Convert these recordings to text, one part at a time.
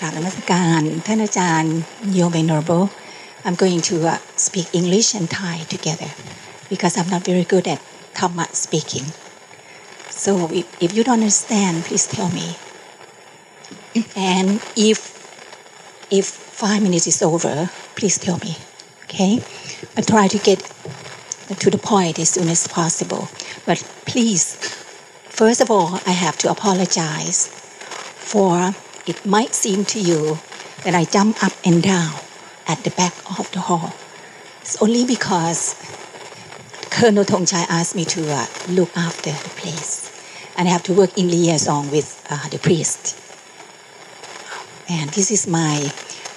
กราบนมัสการท่านอาจารย์ Your Venerable I'm going to uh, speak English and Thai together because I'm not very good at Dhamma speaking so if, if you don't understand please tell me and if if five minutes is over please tell me okay I try to get to the point as soon as possible but please first of all I have to apologize for it might seem to you that I jump up and down at the back of the hall. It's only because Colonel Tongchai asked me to uh, look after the place. And I have to work in liaison with uh, the priest. And this is my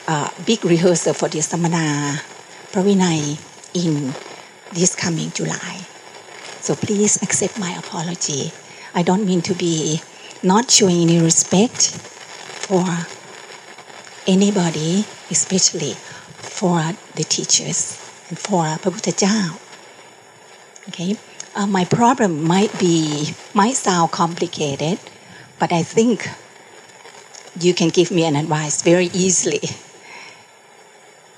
uh, big rehearsal for the Samana Pravinay in this coming July. So please accept my apology. I don't mean to be not showing any respect for anybody, especially for the teachers and for Prabhupada Okay, uh, my problem might be might sound complicated, but I think you can give me an advice very easily.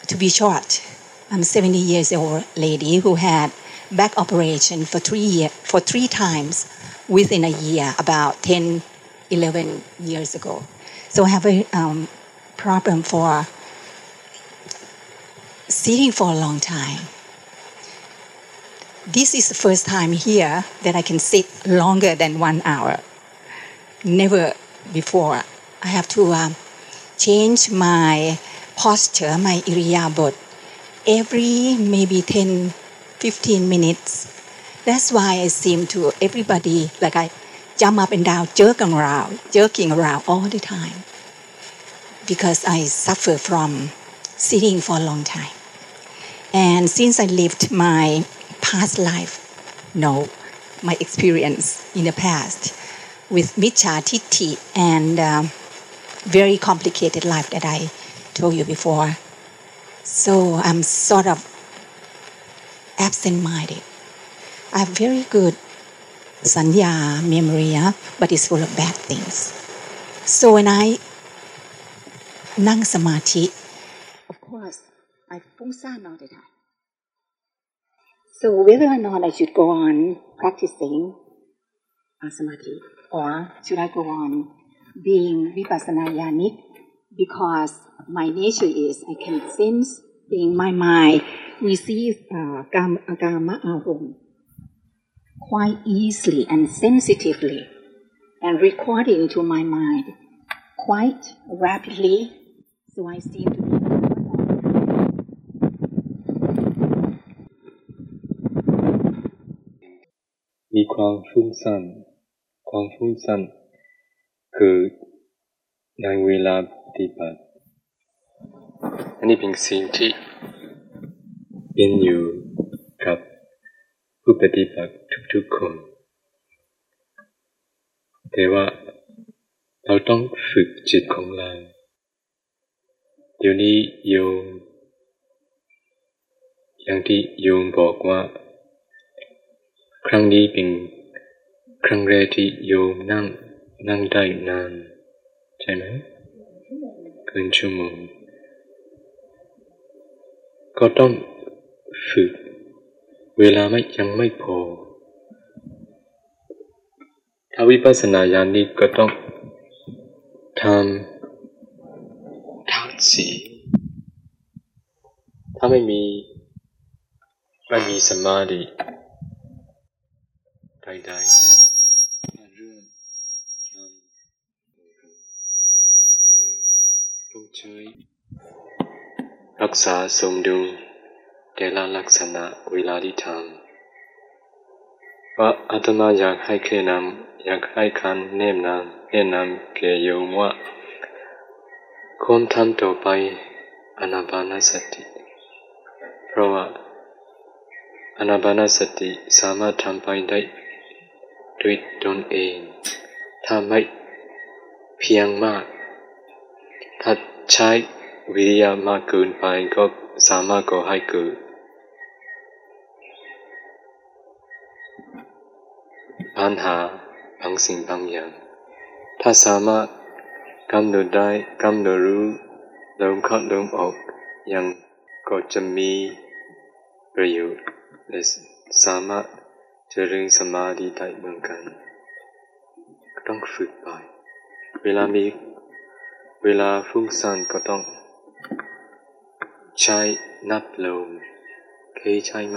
To be short, I'm a 70 years old lady who had back operation for three year, for three times within a year, about 10, 11 years ago. So I have a um, problem for sitting for a long time. This is the first time here that I can sit longer than one hour. Never before. I have to um, change my posture, my iriyabot, every maybe 10, 15 minutes. That's why I seem to everybody like I jump up and down, jerking around, jerking around all the time. Because I suffer from sitting for a long time. And since I lived my past life, no, my experience in the past with Micha Titi and um, very complicated life that I told you before. So I'm sort of absent-minded. I have very good sanya memory, yeah, but it's full of bad things. So when I นั่งสมาธิ of course I ฟุ้งซ่าน all the time so whether or not I should go on practicing uh, samadhi or should I go on being vipassana yanic because my nature is I can sense being my mind receive uh, kama, kama arum quite easily and sensitively and recording to my mind quite rapidly so I seem to be one of มีความฟุ้งซ่าน ความฟุ้งซ่านเกิดในเวลาปฏิบัติอันนี้เป็นสิ่งที่เป็นอยู่กับผู้ปฏิบัติทุกๆคน แต่ว่าเราต้องฝึกจิตของเรา เดี๋ยวนี้โยมอย่างที่โยมบอกว่า ครั้งนี้เป็นครั้งแรกที่โยมนั่งนั่งได้นาน ใช่ไหมเกินชั่วโมงก็ต้องฝึก เวลาไม่ยังไม่พอ ถ้าวิปัสสนาญาณนี้ก็ต้องทำ สี่ถ้าไม่มีไม่มีสมาธิใดๆเรื่องทำต้องใช้รักษาสมดุลแต่ละลักษณะเวลาที่ทำว่าอาตมาอยากให้แค่นำอยากให้คันแนะนำแนะนำแก่โยมว่า คนทำต่อไปอนาปานสติ เพราะว่าอนาปานสติสามารถทำไปได้ด้วยตนเอง ถ้าไม่เพียงมาก ถ้าใช้วิริยะมากเกินไปก็สามารถก่อให้เกิดปัญหาบางสิ่งบางอย่าง ถ้าสามารถ กำหนดได้กำหนดรู้ลมเข้าลมออก ยังก็จะมีประโยชน์และสามารถเจริญสมาธิได้เหมือนกัน ต้องฝึกไป เวลามีเวลาฟุ้งซ่านก็ต้อง ใช้นับลมเคยใช้ไหม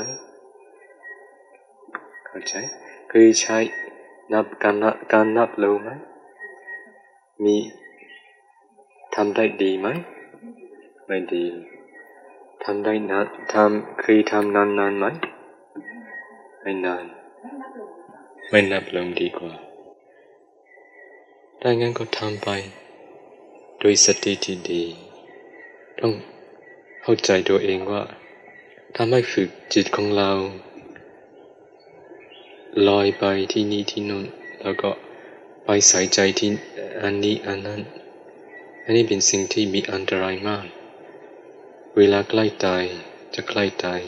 เข้าใจเคยใช้นับการนับการนับลมไหมมี ทำได้ดีไหม ไม่ดีทำได้นานทำเคยทำนานนานไหม ไม่นาน ไม่นับลมดีกว่าถ้างั้นก็ทำไปโดยสติที่ดี ต้องเข้าใจตัวเองว่าถ้าไม่ฝึกจิตของเราลอยไปที่นี่ที่นู่นแล้วก็ไปใส่ใจที่อันนี้อันนั้น อันนี้เป็นสิ่งที่มีอันตรายมาก เวลาใกล้ตายจะใกล้ตาย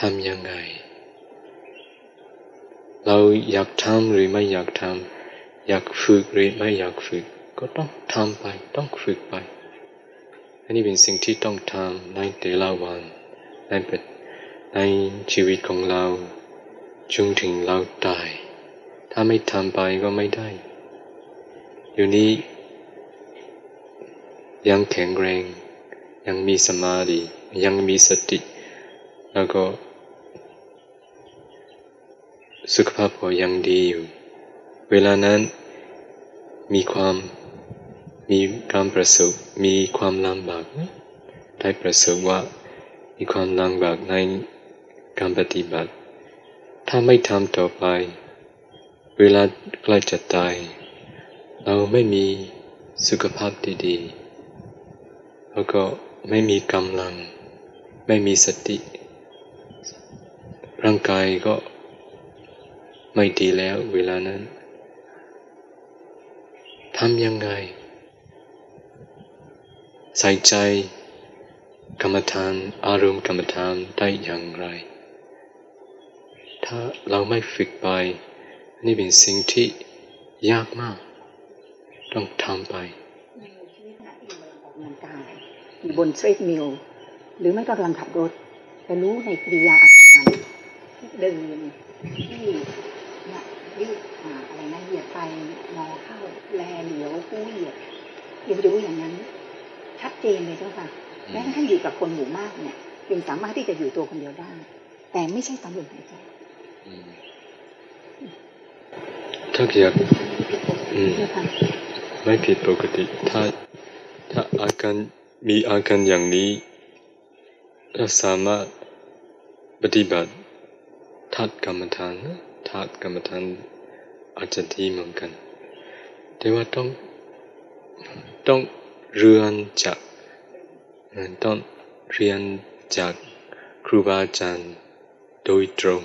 ทำยังไง เราอยากทำหรือไม่อยากทำอยากฝึกหรือไม่อยากฝึก ก็ต้องทำไป ต้องฝึกไป อันนี้เป็นสิ่งที่ต้องทำในแต่ละวันในในชีวิตของเราจนถึงเราตาย ถ้าไม่ทำไปก็ไม่ได้ อยู่นี้ ยังแข็งแรง ยังมีสมาธิยังมีสติ แล้วก็ สุขภาพก็ยังดีอยู่ เวลานั้นมีความมีการประสบมีความลำบากได้ประสบว่ามีความลำบากในการปฏิบัติ ถ้าไม่ทำต่อไป เวลาใกล้จะตาย เราไม่มีสุขภาพดีๆ แล้วก็ไม่มีกำลัง ไม่มีสติ ร่างกายก็ไม่ดีแล้วเวลานั้นทำยังไง ใส่ใจกรรมฐานอารมณ์กรรมฐานได้อย่างไร ถ้าเราไม่ฝึกไป นี่เป็นสิ่งที่ยากมาก ต้องทำไป ในชีวิตขณะที่เราออกกำลังกายอยู่บนเทรดมิลหรือไม่ก็กำลังขับรถจะรู้ในกริยาอาการที่เดินที่เนี่ยรีบอ่าอะไรนะเหยียดไปมองเข้าแลเหลียวกู้เหยียดเรียนรู้อย่างนั้น ชัดเจนเลยเจ้าค่ะแม้กระทั่งอยู่กับคนหมู่มากเนี่ยยังสามารถที่จะอยู่ตัวคนเดียวได้ แต่ไม่ใช่ตามลมหายใจถ้าอยากอืมเจ้าค่ะไม่ผิดปกติถ้าถ้าอาการ มีอาการอย่างนี้เราสามารถปฏิบัติทัดกรรมฐานทัดกรรมฐานอาจจะดีเหมือนกัน แต่ว่าต้องต้องเรียนจากต้องเรียนจากครูบาอาจารย์โดยตรง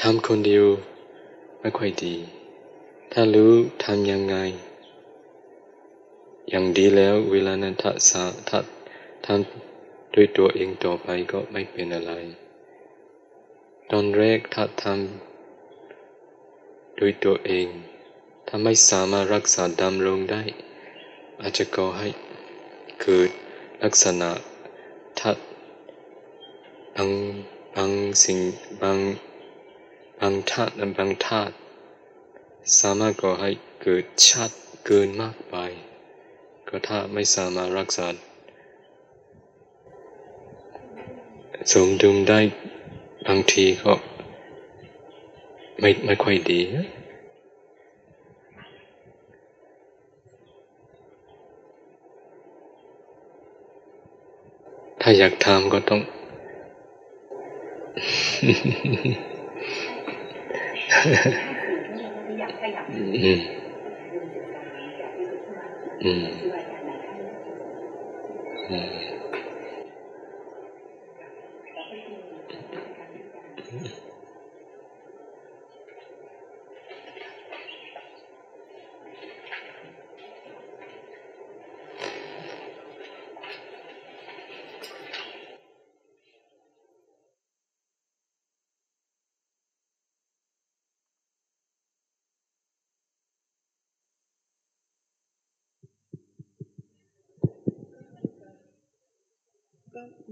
ทำคนเดียวไม่ค่อยดี ถ้ารู้ทำยังไง อย่างดีแล้วเวลานั้นถ้าสาถ้าทำด้วยตัวเองต่อไปก็ไม่เป็นอะไร ตอนแรกถ้าทำด้วยตัวเอง ถ้าไม่สามารถรักษาดำรงได้ อาจจะก่อให้เกิดลักษณะทัดบางบางสิ่งบางบางธาตุบางธาตุสามารถก่อให้เกิดชัดเกินมากไป ก็ถ้าไม่สามารถรักษาสมดุลได้บางทีก็ไม่ไม่ค่อยดีนะถ้าอยากทำก็ต้อง อืมอืม อื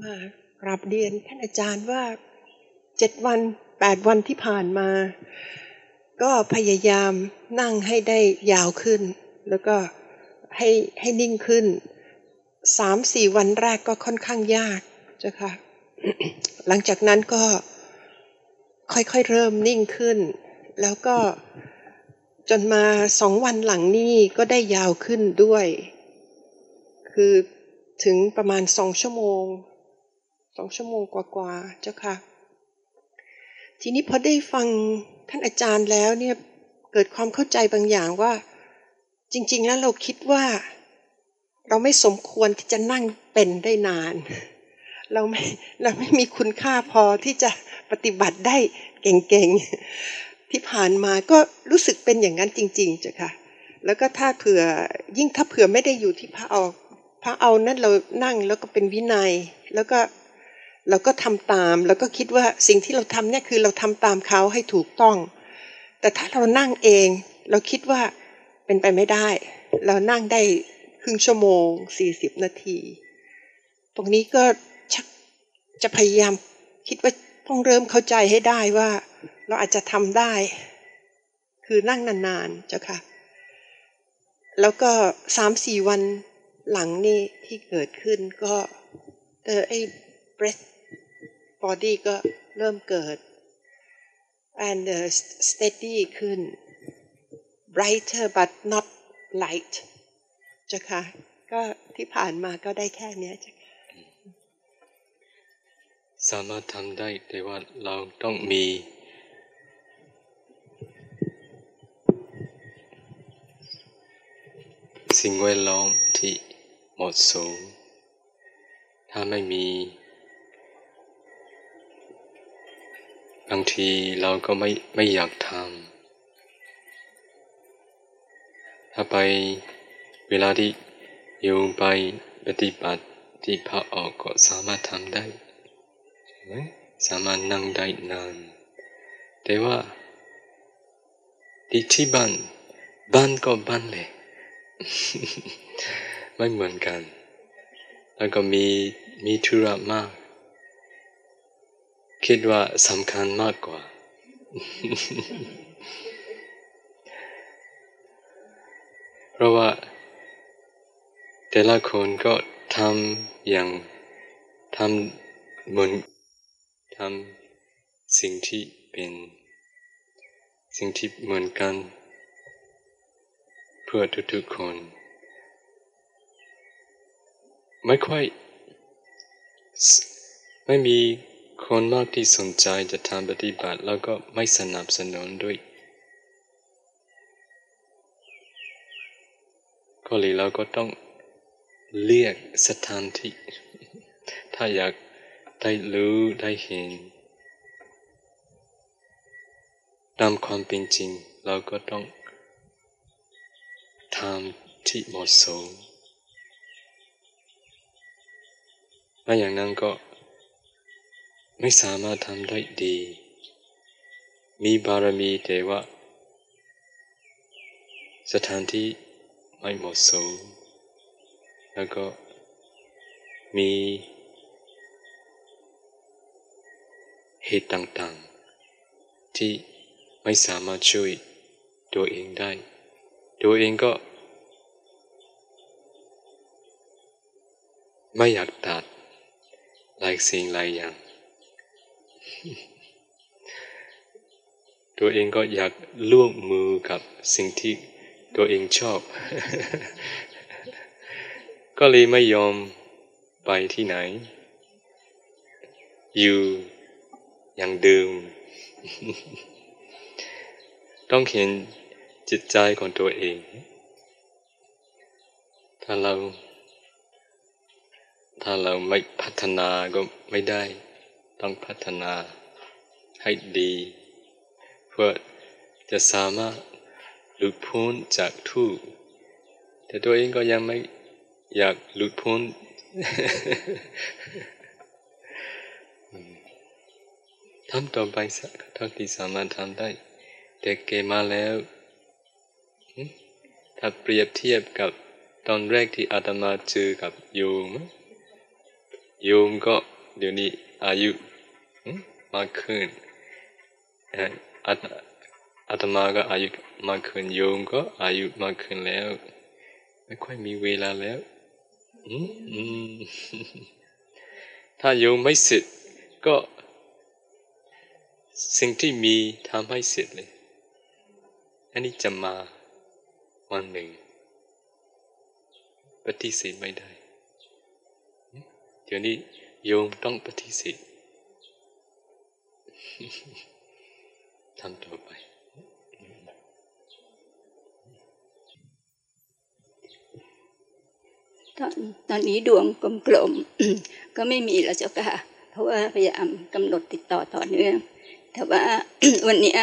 มก็มากราบเรียนท่านอาจารย์ว่าเจ็ดวันแปดวันที่ผ่านมา ก็พยายามนั่งให้ได้ยาวขึ้น แล้วก็ให้ให้นิ่งขึ้นสามสี่วันแรกก็ค่อนข้างยากเจ้าค่ะหลังจากนั้นก็ค่อยๆเริ่มนิ่งขึ้น แล้วก็จนมาสองวันหลังนี้ก็ได้ยาวขึ้นด้วย คือถึงประมาณสองชั่วโมง สองชั่วโมงกว่าๆเจ้าค่ะ ทีนี้พอได้ฟังท่านอาจารย์แล้วเนี่ยเกิดความเข้าใจบางอย่างว่า จริง ๆ แล้วเราคิดว่า เราไม่สมควรที่จะนั่งเป็นได้นาน เราไม่เราไม่มีคุณค่าพอที่จะปฏิบัติได้เก่งๆ ที่ผ่านมาก็รู้สึกเป็นอย่างนั้นจริงๆจ้ะค่ะ แล้วก็ถ้าเผื่อยิ่งถ้าเผื่อไม่ได้อยู่ที่พระเอาพระเอานั้นเรานั่งแล้วก็เป็นวินัย แล้วก็ เราก็ทำตามแล้วก็คิดว่าสิ่งที่เราทำเนี่ยคือเราทำตามเขาให้ถูกต้อง แต่ถ้าเรานั่งเอง เราคิดว่าเป็นไปไม่ได้ เรานั่งได้ครึ่งชั่วโมงสี่สิบนาที ตรงนี้ก็ชักจะพยายามคิดว่าต้องเริ่มเข้าใจให้ได้ว่า เราอาจจะทำได้ คือนั่งนานๆเจ้าค่ะ แล้วก็สามสี่วันหลังนี่ที่เกิดขึ้นก็เออไอ้ breath body ก็เริ่มเกิด and uh, steady ขึ้น brighter but not light จ้ะค่ะก็ที่ผ่านมาก็ได้แค่เนี้ยจ้ะค่ะสามารถทำได้แต่ว่าเราต้องมีสิ่งแวดล้อมที่เหมาะสม ถ้าไม่มีางทีเราก็ไม่ไม่อยากทำถ้าไปเวลาที่โยมไปปฏิบัติที่พระออกก็สามารถทำได้ใช่ไหมสามารถนั่งได้นาน แต่ว่าที่ที่บ้านบ้านก็บ้านเลยไม่เหมือนกัน แล้วก็มีมีธุระมาก คิดว่าสำคัญมากกว่า เพราะว่า แต่ละคนก็ทำอย่างทำเหมือนทำสิ่งที่เป็น สิ่งที่เหมือนกัน เพื่อทุกๆคน ไม่ค่อยไม่มี คนมากที่สนใจจะทำปฏิบัติแล้วก็ไม่สนับสนุนด้วยก็เลยเราก็ต้องเรียกสถานที่ ถ้าอยากได้รู้ได้เห็นตามความเป็นจริง เราก็ต้องทำที่เหมาะสมไม่อย่างนั้นก็ ไม่สามารถทำได้ดี มีบารมีแต่ว่า สถานที่ไม่เหมาะสม แล้วก็มีเหตุต่างๆ ที่ไม่สามารถช่วยตัวเองได้ ตัวเองก็ ไม่อยากตัดหลายสิ่งหลายอย่าง ตัวเองก็อยากล่วงมือกับสิ่งที่ตัวเองชอบ ก็เลยไม่ยอมไปที่ไหน อยู่อย่างเดิม ต้องเห็นจิตใจของตัวเอง ถ้าเรา ถ้าเราไม่พัฒนาก็ไม่ได้ ต้องพัฒนาให้ดี เพื่อจะสามารถหลุดพ้นจากทุกข์แต่ตัวเองก็ยังไม่อยากหลุดพ้นทำต่อไปสักเท่าที่สามารถทำได้ แต่เกมาแล้ว ถ้าเปรียบเทียบกับตอนแรกที่อาตมาเจอกับโยม โยมก็ เดี๋ยวนี้อายุมากขึ้นอาอาตมาก็อายุมากขึ้นโยมก็อายุมากขึ้นแล้ว ไม่ค่อยมีเวลาแล้วถ้าโยมไม่เสร็จก็สิ่งที่มีทำให้เสร็จเลย อันนี้จะมาวันหนึ่งปฏิเสธไม่ได้ เดี๋ยวนี้ โยมต้องปฏิเสธทำต่อไป ตอนตอนนี้ดวงกลมๆก็ไม่มีแล้วเจ้าค่ะ เพราะว่าพยายามกำหนดติดต่อต่อเนื่อง แต่ว่าวันนี้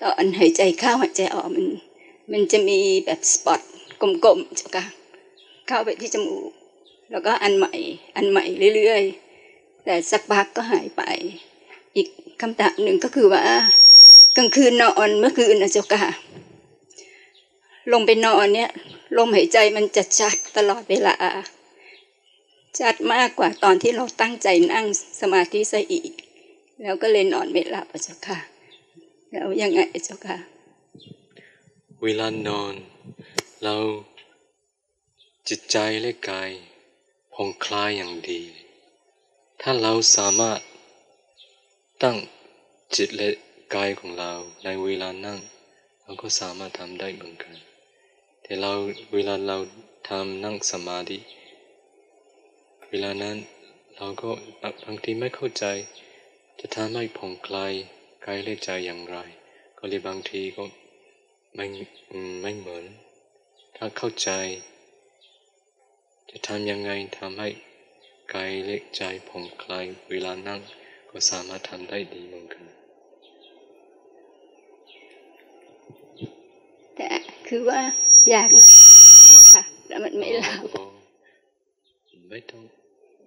ตอนหายใจเข้าหายใจออกมัน มันจะมีแบบสปอตกลมๆเจ้าค่ะ เข้าไปที่จมูก แล้วก็อันใหม่ อันใหม่เรื่อยๆ แต่สักพักก็หายไป อีกคำถามหนึ่งก็คือว่า กลางคืนนอนเมื่อคืนนะเจ้าค่ะลงไปนอนเนี่ยลมหายใจมันจะชัดตลอดเวลา ชัดมากกว่าตอนที่เราตั้งใจนั่งสมาธิซะอีก แล้วก็เลยนอนไม่หลับเจ้าค่ะ แล้วยังไงเจ้าค่ะ เวลานอน เราจิตใจและกาย ผ่องคลายอย่างดี ถ้าเราสามารถตั้งจิตและกายของเราในเวลานั่ง เราก็สามารถทำได้เหมือนกัน แต่เราเวลาเราทำนั่งสมาธิเวลานั้นเราก็บางทีไม่เข้าใจ จะทำให้ผ่องคลายกายและใจอย่างไร ก็เลยบางทีก็ไม่ไม่เหมือน ถ้าเข้าใจ จะทำยังไงทำให้กายเล็กใจผ่องคลายเวลานั่งก็สามารถทำได้ดีเหมือนกันแต่คือว่าอยากนอนค่ะแล้วมันไม่หลับไม่ต้อง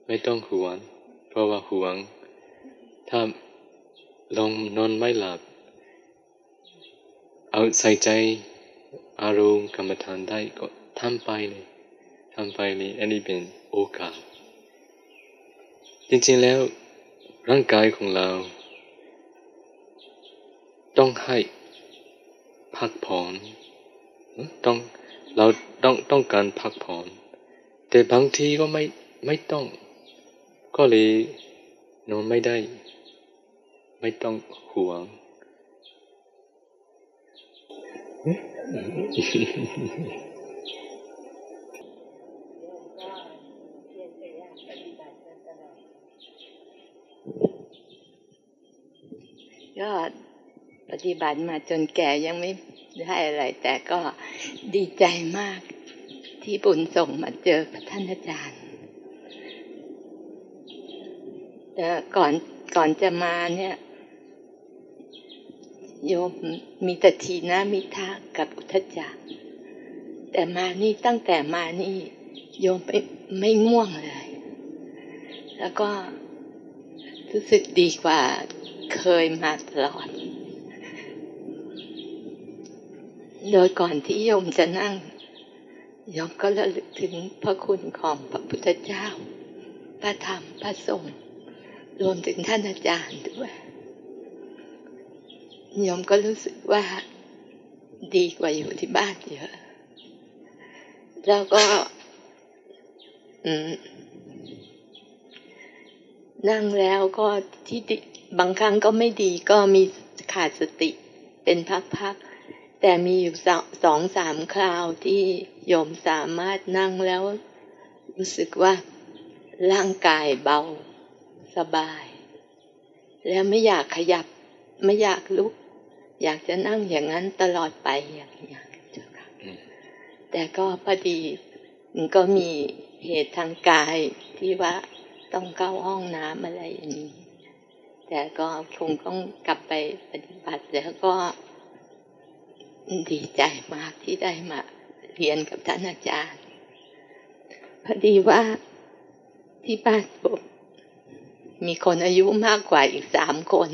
ไม่ต้องห่วง เพราะว่าห่วง ถ้าลองนอนไม่หลับ เอาใส่ใจอารมณ์กรรมฐานได้ก็ทำไปเลย ทำไปเลยอันนี้เป็นโอกาส จริงๆแล้วร่างกายของเรา ต้องให้พักผ่อนต้องเราต้องต้องการพักผ่อน แต่บางทีก็ไม่ไม่ต้อง ก็เลยนอนไม่ได้ ไม่ต้องห่วง ก็ปฏิบัติมาจนแก่ยังไม่ได้อะไร แต่ก็ดีใจมากที่บุญส่งมาเจอท่านอาจารย์แต่ก่อนก่อนจะมาเนี่ย โยมมีแต่ทีนะมิทะกับอุทจักแต่มานี่ตั้งแต่มานี่ โยมไม่ไม่ง่วงเลย แล้วก็รู้สึกดีกว่า เคยมาตลอด โดยก่อนที่โยมจะนั่งโยมก็ระลึกถึงพระคุณของพระพุทธเจ้า พระธรรม พระสงฆ์ รวมถึงท่านอาจารย์ด้วยโยมก็รู้สึกว่าดีกว่าอยู่ที่บ้านเยอะ แล้วก็ นั่งแล้วก็ที่บางครั้งก็ไม่ดีก็มีขาดสติเป็นพักๆ แต่มีอยู่สองสามคราวที่โยมสามารถนั่งแล้ว รู้สึกว่าร่างกายเบาสบาย แล้วไม่อยากขยับไม่อยากลุก อยากจะนั่งอย่างนั้นตลอดไปอย่างนี้เจ้าค่ะแต่ก็พอดีก็มีเหตุทางกายที่ว่า ต้องเข้าห้องน้ำอะไรอย่างนี้ แต่ก็คงต้องกลับไปปฏิบัติแล้วก็ดีใจมากที่ได้มาเรียนกับท่านอาจารย์ พอดีว่าที่บ้านผมมีคนอายุมากกว่าอีกสามคน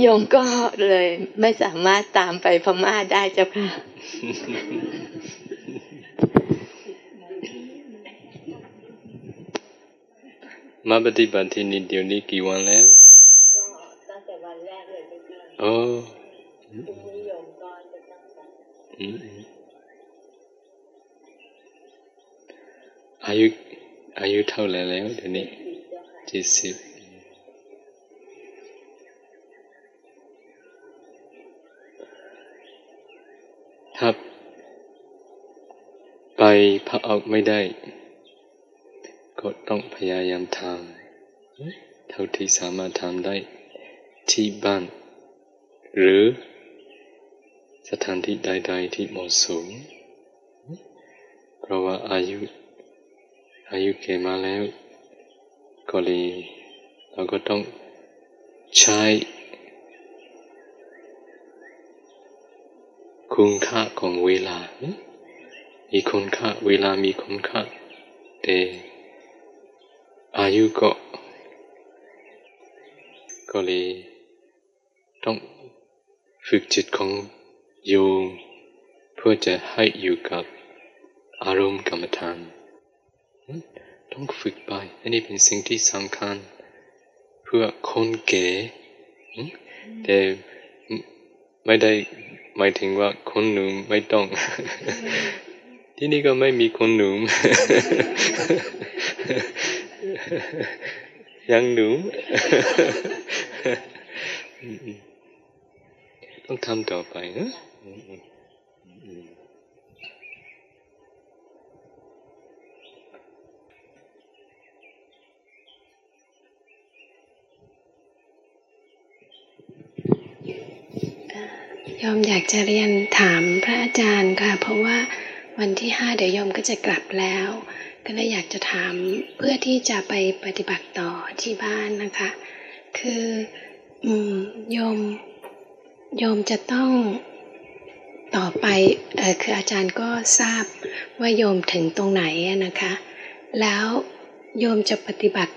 โยมก็เลยไม่สามารถตามไปพม่าได้เจ้าค่ะ มาปฏิบัติที่นี่เดี๋ยวนี้กี่วันแล้วก็ตั้งแต่วันแรกเลยเมื่อกี้โอ้พรุ่งนี้โยมก็จะตั้งใจอืมอืมอายุอายุเท่าไหร่แล้วเดี๋ยวนี้อีกเจ้าค่ะเจ็ดสิบถ้าไปพักออกไม่ได้ ก็ต้องพยายามทำเท่าที่สามารถทำได้ที่บ้าน หรือสถานที่ใด ๆ ที่เหมาะสม เพราะว่าอายุอายุเก่มาแล้ว ก็เลยเราก็ต้องใช้คุณค่าของเวลา มีคุณค่าเวลามีคุณค่าแต่ อายุก็ ก็เลยต้องฝึกจิตของโยมเพื่อจะให้อยู่กับอารมณ์กรรมฐานต้องฝึกไปอันนี้เป็นสิ่งที่สำคัญ เพื่อคนแก่แต่ไม่ได้หมายถึงว่าคนหนุ่มไม่ต้อง ที่นี่ก็ไม่มีคนหนุ่ม ยังหนุ่มต้องทำต่อไปนะยอมอยากจะเรียนถามพระอาจารย์ค่ะ เพราะว่าวันที่ห้าเดี๋ยวยอมก็จะกลับแล้ว ก็เลยอยากจะถามเพื่อที่จะไปปฏิบัติต่อที่บ้านนะคะ คือโยมโยมจะต้องต่อไปอคืออาจารย์ก็ทราบว่าโยมถึงตรงไหนนะคะ แล้วโยมจะปฏิบัติ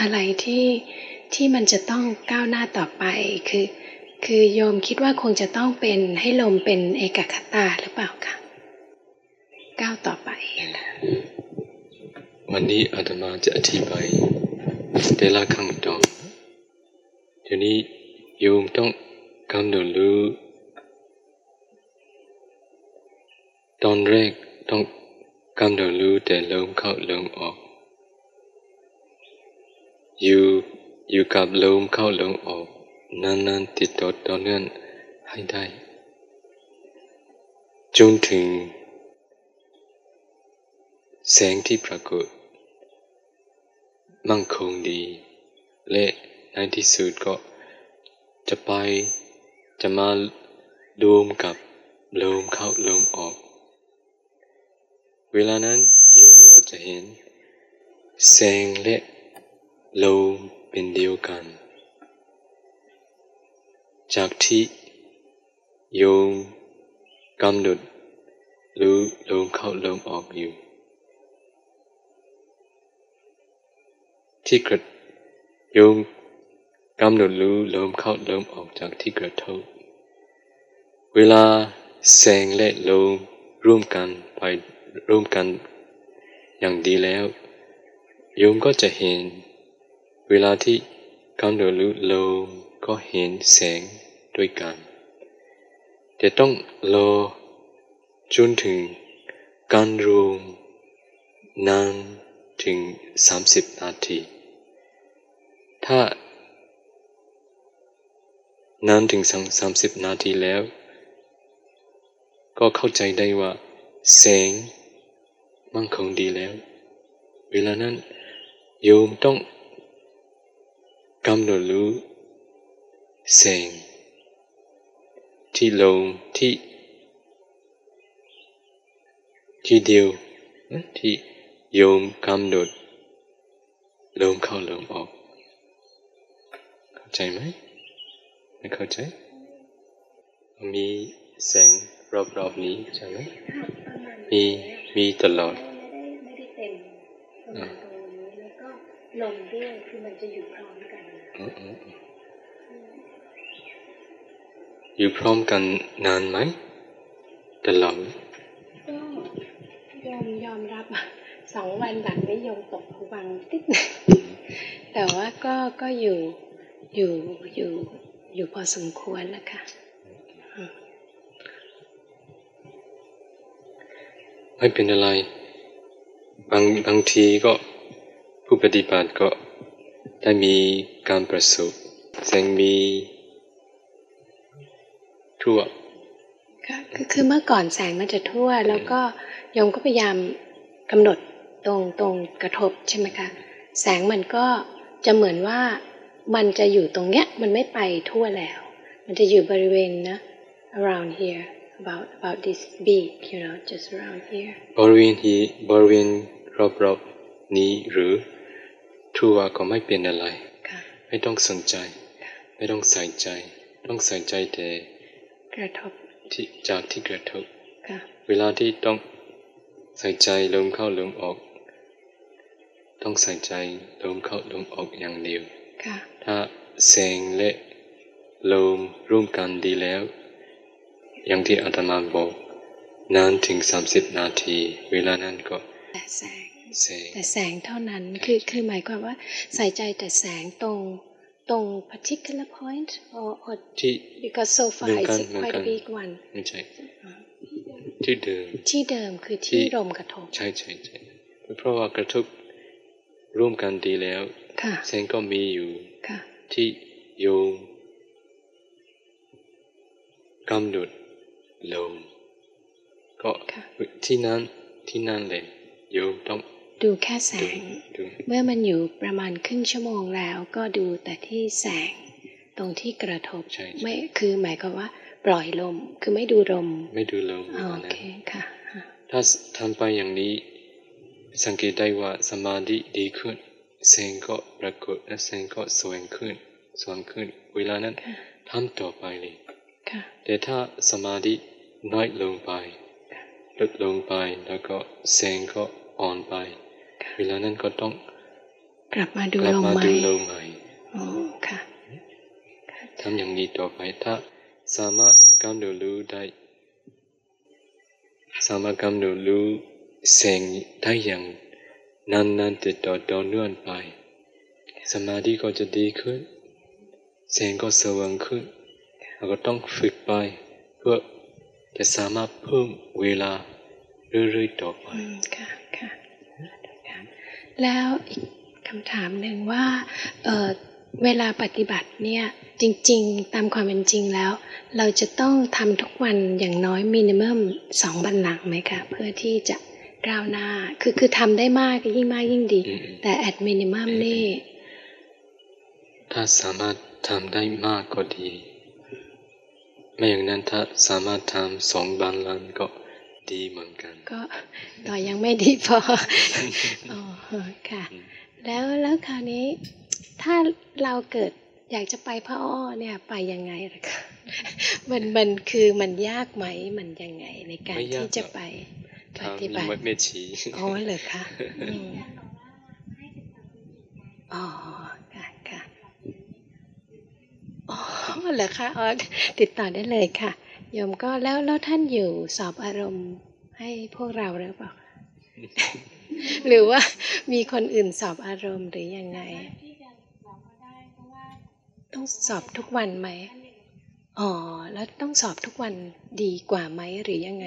อะไรที่ที่มันจะต้องก้าวหน้าต่อไปคือ คือโยมคิดว่าคงจะต้องเป็นให้ลมเป็นเอกคตาหรือเปล่าคะ ก้าวต่อไปวันนี้อาตมาจะอธิบายแต่ละขั้นตอนเดี๋ยวนี้โยมต้องกำหนดรู้ตอนแรกต้องกำหนดรู้แต่ลมเข้าลมออก อยู่อยู่กับลมเข้าลมออกนานๆติดต่อต่อเนื่องให้ได้จนถึง แสงที่ปรากฏ มั่งคงดี และในที่สุดก็จะไปจะมารวมกับลมเข้าลมออก เวลานั้นโยมก็จะเห็นแสงและลมเป็นเดียวกัน จากที่โยมกำหนดหรือลมเข้าลมออกอยู่ ที่กระโยมกำหนดรู้ลมเข้าลมออกจากที่กระทบเวลาแสงและลมร่วมกันไปร่วมกัน อย่างดีแล้วโยมก็จะเห็น เวลาที่กำหนดรู้ลมก็เห็นแสงด้วยกัน แต่ต้องรอจนถึงการรวมนานถึงสามสิบนาที ถ้านานถึงสามสิบนาทีแล้ว ก็เข้าใจได้ว่าแสงมั่งคงดีแล้ว เวลานั้นโยมต้องกำหนดรู้แสงที่ลงที่ที่เดียวที่โยมกำหนดลมเข้าลมออก ใจไหมไม่เข้าใจ มีแสงรอบๆนี้ใช่ไหมมีมีตลอดไม่ได้ไม่ได้เต็มประมาณตรงนี้แล้วก็ลมด้วยคือมันจะอยู่พร้อมกันอืมอืมอืมอยู่พร้อมกันนานไหมตลอดก็ยอมยอมรับสองวันหลังนี้โยมตกผวังค์ติดหนึ่งแต่ว่าก็ก็อยู่ อยู่อยู่อยู่พอสมควรแล้วค่ะไม่เป็นอะไร บางบางทีก็ผู้ปฏิบัติก็ได้มีการประสบแสงมีทั่วค่ะคือคือเมื่อก่อนแสงมันจะทั่ว แล้วก็โยมก็พยายามกำหนดตรงตรงกระทบใช่ไหมคะ แสงมันก็จะเหมือนว่า มันจะอยู่ตรงเนี้ย มันไม่ไปทั่วแล้ว มันจะอยู่บริเวณนะ around here about about this beat you know just around here บริเวณที่บริเวณรอบๆนี้หรือทั่วก็ไม่เป็นอะไรค่ะไม่ต้องสนใจ ไม่ต้องใส่ใจ ต้องใส่ใจแต่กระทบที่จากที่กระทบค่ะเวลาที่ต้องใส่ใจลมเข้าลมออก ต้องใส่ใจลมเข้าลมออกอย่างเดียวค่ะ ถ้าแสงและลมร่วมกันดีแล้ว อย่างที่อาตมาบอกนานถึง30นาที เวลานั้นก็แต่แสงแสงแต่แสงเท่านั้นคือคือหมายความว่าใส่ใจแต่แสงตรงตรง particular point or or ที่ because so far เหมือนกัน it's เหมือน quite กัน a big one ไม่ใช่ที่เดิมที่เดิมคือที่ที่ลมกระทบ ใช่ใช่ใช่เพราะว่ากระทบร่วมกันดีแล้ว ค่ะแสงก็มีอยู่ค่ะที่โยมกำหนดลมก็ค่ะที่นั้นที่นั่นเลยโยมต้องดูแค่แสดูงดูเมื่อมันอยู่ประมาณครึ่งชั่วโมงแล้ว ก็ดูแต่ที่แสง ตรงที่กระทบใช่ใช่ไม่คือหมายความว่า ปล่อยลมคือไม่ดูลมไม่ดูลมอ๋ออัโอนนั้นเคค่ะอะ ถ้าทำไปอย่างนี้ สังเกตได้ว่าสมาธิดีขึ้น แสงก็ปรากฏและแสงก็สว่างขึ้นสว่างขึ้น เวลานั้นค่ะทำต่อไปเลยค่ะแต่ถ้าสมาธิน้อยลงไปลดลงไปแล้วก็แสงก็อ่อนไป เวลานั้นก็ต้องกลับมาดูกลับลมมาไหมดูลมใหม่อ๋อค่ะทำอย่างนี้ต่อไปถ้าสามารถกำหนดรู้ได้ สามารถกำหนดรู้แสงได้อย่าง นานๆติดต่อต่อเนื่องไป สมาธิก็จะดีขึ้นแสงก็สว่างขึ้นแล้วก็ต้องฝึกไปเพื่อจะสามารถเพิ่มเวลาเรื่อยๆต่อไปค่ะค่ะแล้วอีกคำถามหนึ่งว่าเเวลาปฏิบัติเนี่ยจริงๆ ตามความเป็นจริงแล้ว เราจะต้องทำทุกวันอย่างน้อยมินิมัมสองบันหลังไหมคะเพื่อที่จะ ก้าวหน้า คือคือทำได้มากก็ยิ่งมากยิ่งดีอืมแต่แอดมินิมัมนี่ถ้าสามารถทำได้มากก็ดี ไม่อย่างนั้นถ้าสามารถทำสองบานลันก็ดีเหมือนกัน ก็ก็ยังไม่ดีพออ๋อค่ะ แล้วแล้วคราวนี้ ถ้าเราเกิดอยากจะไปพระอ้อเนี่ยไปยังไงล่ะคะมันมันคือมันยากไหมมันยังไงในการไม่ยากที่จะไป ปทำฏิมีบัติวัดเมชีอ๋อเหรอคะอืมอ๋อค่ะค่ะอ๋อเหรอคะอ๋อติดต่อได้เลยค่ะโยมก็แล้วแล้วท่านอยู่สอบอารมณ์ให้พวกเราหรือเปล่าหรือว่ามีคนอื่นสอบอารมณ์หรือยังไง ต้องสอบทุกวันไหมอ๋อแล้วต้องสอบทุกวันดีกว่าไหมหรือยังไง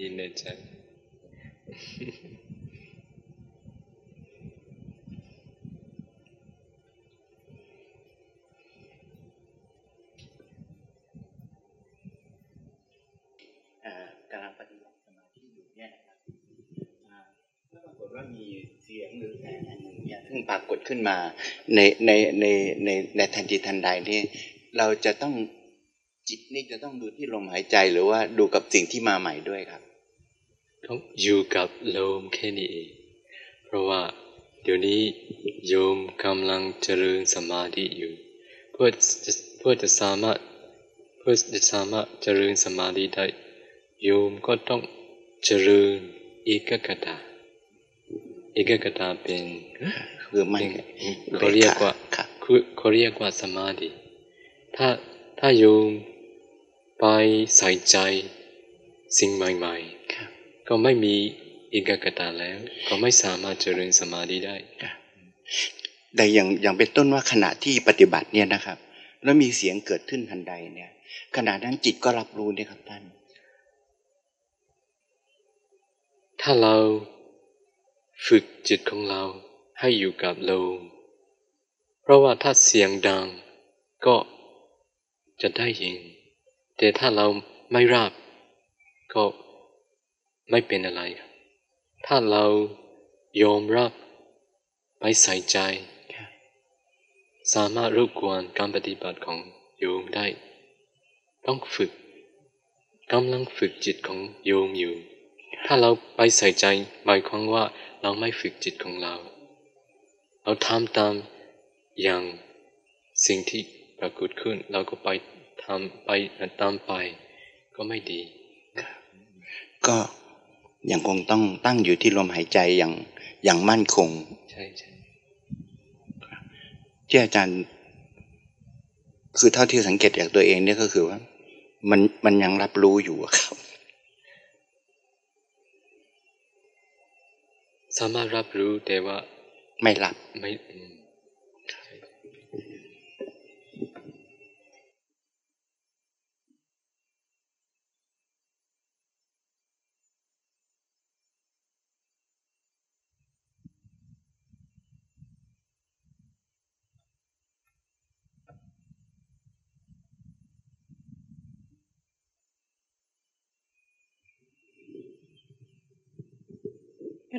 ยินในใจเอ่อกำลังปฏิบัติสมาธิอยู่เนี่ยนะครับอ่าก็ปรากฏว่ามีเสียงหรือแสงอันหนึ่งเนี่ยซึ่งปรากฏขึ้นมาในในในในในทันทีทันใดนี่เราจะต้องจิตนี่จะต้องดูที่ลมหายใจหรือว่าดูกับสิ่งที่มาใหม่ด้วยครับต้องอยู่กับลมแค่นี้เองเพราะว่าเดี๋ยวนี้โยมกำลังเจริญสมาธิอยู่ เพื่อจะเพื่อจะสามารถเพื่อจะสามารถเจริญสมาธิได้โยมก็ต้องเจริญเอกกตา เอเอกกตาเป็นคือไม่เขาเรียกว่าครับคือเขาเรียกว่าสมาธิถ้าถ้าโยมไปใส่ใจสิ่งใหม่ครับๆก็ไม่มีเอกกตาแล้ว ก็ไม่สามารถเจริญสมาธิได้แต่อย่างอย่างเป็นต้นว่าขณะที่ปฏิบัติเนี่ยนะครับ แล้วมีเสียงเกิดขึ้นทันใดเนี่ยขณะนั้นจิตก็รับรู้เนี่ยครับท่าน ถ้าเรา ฝึกจิตของเราให้อยู่กับลม เพราะว่าถ้าเสียงดังก็จะได้ยิน แต่ถ้าเราไม่รับก็ไม่เป็นอะไร ถ้าเรายอมรับไปใส่ใจ สามารถรบกวนการปฏิบัติของโยมได้ ต้องฝึกกำลังฝึกจิตของโยมอยู่ ถ้าเราไปใส่ใจหมายความว่าเราไม่ฝึกจิตของเรา เราทำตามอย่างสิ่งที่ปรากฏขึ้น เราก็ไปทำไปตามไป ก็ไม่ดี ก็ยังคงต้องตั้งอยู่ที่ลมหายใจอย่างอย่างมั่นคง ใช่ใช่ที่อาจารย์ คือเท่าที่สังเกตจากตัวเองเนี่ยก็คือว่า มันมันยังรับรู้อยู่ครับ สามารถรับรู้แต่ว่าไม่รับไม่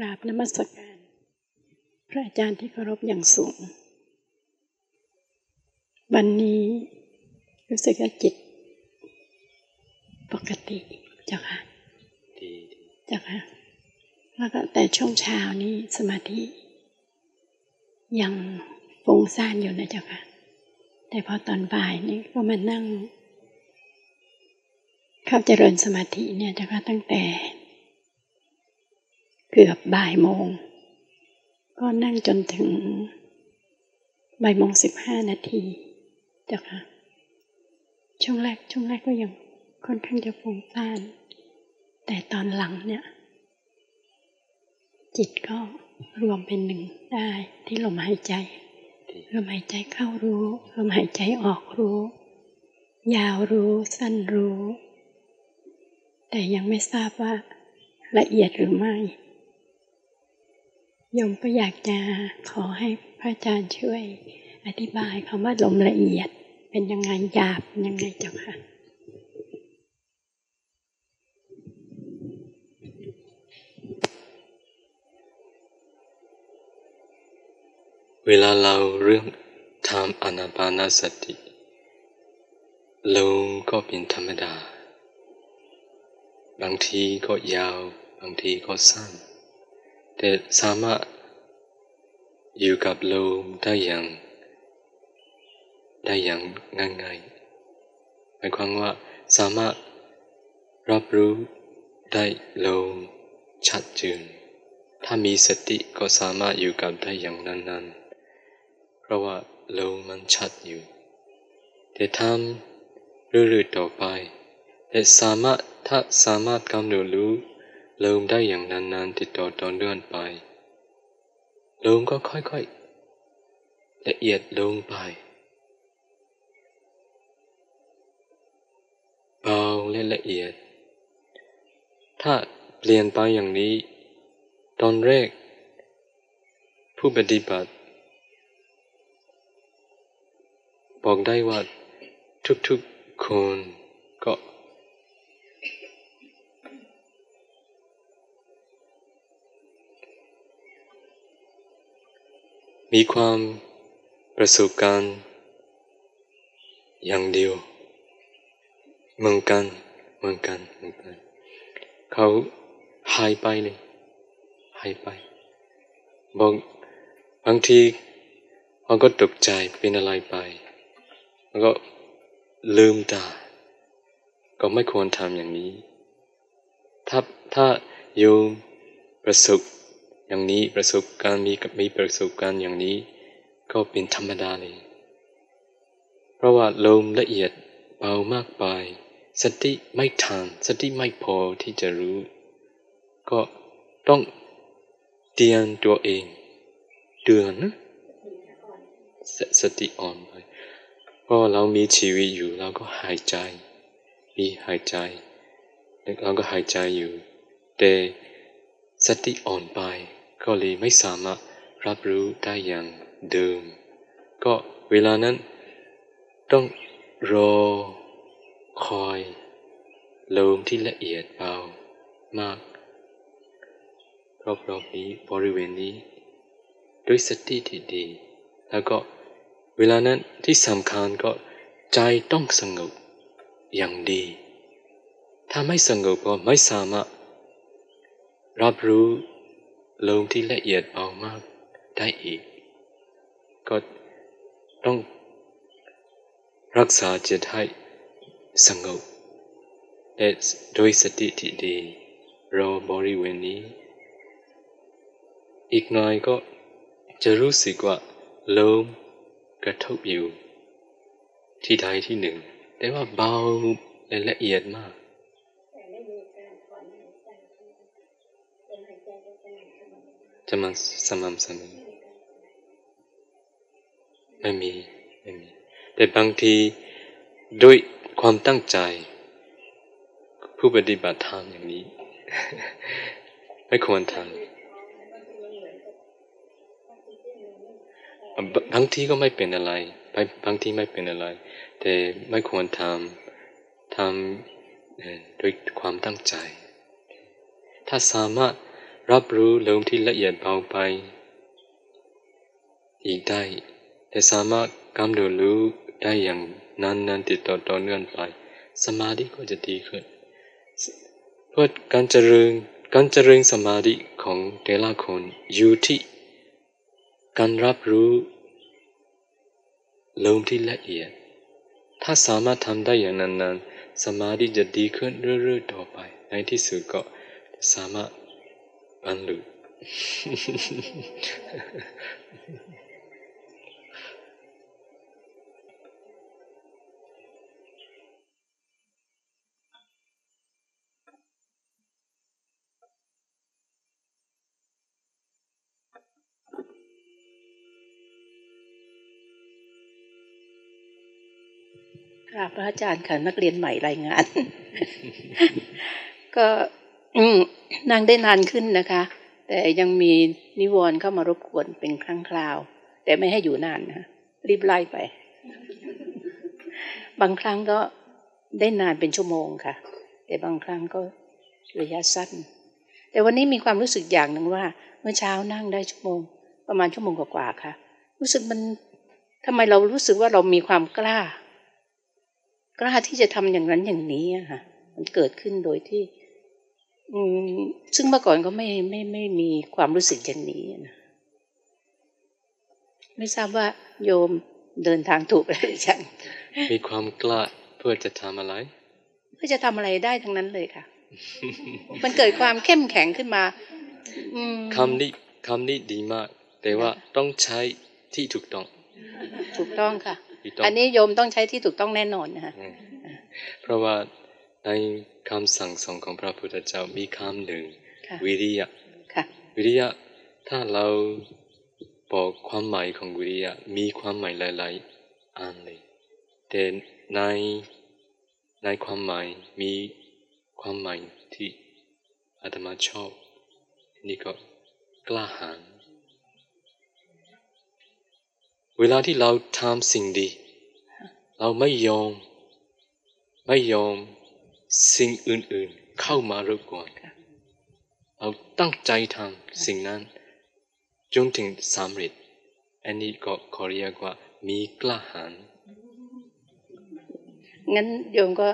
ราบนมัสการ พระอาจารย์ที่เคารพอย่างสูง วันนี้รู้สึกว่าจิต ปกติเจ้าค่ะเจ้าค่ะแล้วก็แต่ช่วงเช้านี้สมาธิ ยังฟุ้งซ่านอยู่นะเจ้าค่ะแต่พอตอนบ่ายนี่ก็มานั่งเข้าเจริญสมาธิเนี่ยเจ้าค่ะตั้งแต่ กือบบ่ายโมง ก็นั่งจนถึงบ่ายโมงสิบห้านาทีจ้าค่ะช่วงแรกช่วงแรกก็ยังค่อนข้างจะฟุ้งซ่าน แต่ตอนหลังเนี่ย จิตก็รวมเป็นหนึ่งได้ที่ลมหายใจลมหายใจเข้ารู้ลมหายใจออกรู้ ยาวรู้สั้นรู้ แต่ยังไม่ทราบว่าละเอียดหรือไม่ ยมก็อยากจะขอให้พระอาจารย์ช่วย อธิบายคำว่าลมละเอียด เป็นยังไงหยาบยังไงเจ้าค่ะเวลาเราเริ่มทำอนาปานสติลมก็เป็นธรรมดา บางทีก็ยาว บางทีก็สั้น แต่สามารถอยู่กับลมได้อย่าง ได้อย่างง่ายๆหมายความว่าสามารถรับรู้ได้ลมชัดเจนถ้ามีสติก็สามารถอยู่กับได้อย่างนานๆ เพราะว่าลมมันชัดอยู่ แต่ทำเรื่อยๆต่อไปแต่สามารถถ้าสามารถกำหนดรู้ ลมได้อย่างนานๆติดต่อต่อเนื่องไปลมก็ค่อยๆละเอียดลงไปเบาและละเอียด ถ้าเปลี่ยนไปอย่างนี้ ตอนแรก ผู้ปฏิบัติ บอกได้ว่าทุกๆคนก็ มีความประสบการณ์อย่างเดียวเหมือนกันเหมือนกันเหมือนกัน เขาหายไปเลยหายไปบอกบางทีเขาก็ตกใจเป็นอะไรไป แล้วก็ลืมตา ก็ไม่ควรทำอย่างนี้ ถ้าถ้าโยมประสบ อย่างนี้ประสบการณ์มีกับมีประสบการณ์อย่างนี้ ก็เป็นธรรมดาเลย เพราะว่าลมละเอียดเบามากไป สติไม่ทันสติไม่พอที่จะรู้ ก็ต้องเตียนตัวเองเดือนสสติอ่อนไปเพราะเรามีชีวิตอยู่เราก็หายใจ มีหายใจเราก็หายใจอยู่แต่สติอ่อนไป ก็เลยไม่สามารถรับรู้ได้อย่างเดิม ก็เวลานั้น ต้องรอคอยลมที่ละเอียดเบามาก รอบๆนี้บริเวณนี้ ด้วยสติที่ดี แล้วก็เวลานั้นที่สำคัญก็ใจต้องสงบอย่างดี ถ้าไม่สงบก็ไม่สามารถรับรู้ ลมที่ละเอียดเบามากได้อีก ก็ต้องรักษาจิตให้สงบและโดยสติที่ดีรอบริเวณนี้ อีกหน่อยก็จะรู้สึกว่าลมกระทบอยู่ ที่ใดที่หนึ่ง แต่ว่าเบาและละเอียดมาก จะมาสม่ำเสมอไม่มีไม่มี แต่บางทีด้วยความตั้งใจ ผู้ปฏิบัติธรรมอย่างนี้ ไม่ควรทำบางทีก็ไม่เป็นอะไรบางทีไม่เป็นอะไร แต่ไม่ควรทำทำด้วยความตั้งใจ ถ้าสามารถ รับรู้ลมที่ละเอียดเบาไป อีกได้แต่สามารถกำหนดรู้ได้อย่างนานๆติดต่อต่อเนื่องไป สมาธิก็จะดีขึ้น เพราะการเจริญการเจริญสมาธิของแต่ละคนอยู่ที่การรับรู้ลมที่ละเอียด ถ้าสามารถทำได้อย่างนั้นๆ สมาธิจะดีขึ้นเรื่อยๆต่อไป ในที่สุดก็สามารถ บรรลุค่ะพระอาจารย์ค่ะนักเรียนใหม่รายงาน ก็ อืมนั่งได้นานขึ้นนะคะ แต่ยังมีนิวรณ์เข้ามารบกวนเป็นครั้งคราว แต่ไม่ให้อยู่นานนะรีบไล่ไป บางครั้งก็ได้นานเป็นชั่วโมงค่ะ แต่บางครั้งก็ระยะสั้น แต่วันนี้มีความรู้สึกอย่างหนึ่งว่า เมื่อเช้านั่งได้ชั่วโมง ประมาณชั่วโมงกว่าๆค่ะ รู้สึกมันทำไมเรารู้สึกว่าเรามีความกล้า กล้าที่จะทำอย่างนั้นอย่างนี้อะค่ะ มันเกิดขึ้นโดยที่ ซึ่งเมื่อก่อนก็ไม่ไม่ไม่มีความรู้สึกอย่างนี้นะไม่ทราบว่าโยมเดินทางถูกหรือยังมีความกล้าเพื่อจะทำอะไร เพื่อจะทำอะไรได้ทั้งนั้นเลยค่ะ มันเกิดความเข้มแข็งขึ้นมาคำนี้คำนี้ดีมาก แต่ว่าต้องใช้ที่ถูกต้อง ถูกต้องค่ะ อันนี้โยมต้องใช้ที่ถูกต้องแน่นอนนะคะเพราะว่า ในคำสั่งสอนของพระพุทธเจ้ามีคำหนึ่ง วิริยะวิริยะ ถ้าเราบอกความหมายของวิริยะมีความหมายหลาย ๆอันเลยแต่ในในความหมายมีความหมายที่อาตมาชอบ นี่ก็กล้าหาญเวลาที่เราทำสิ่งดี เราไม่ยอม ไม่ยอม สิ่งอื่นๆเข้ามารบกวนเราตั้งใจทำสิ่งนั้น จนถึงสำเร็จ อันนี้ก็ขอเรียกว่ามีกล้าหาญงั้นโยมก็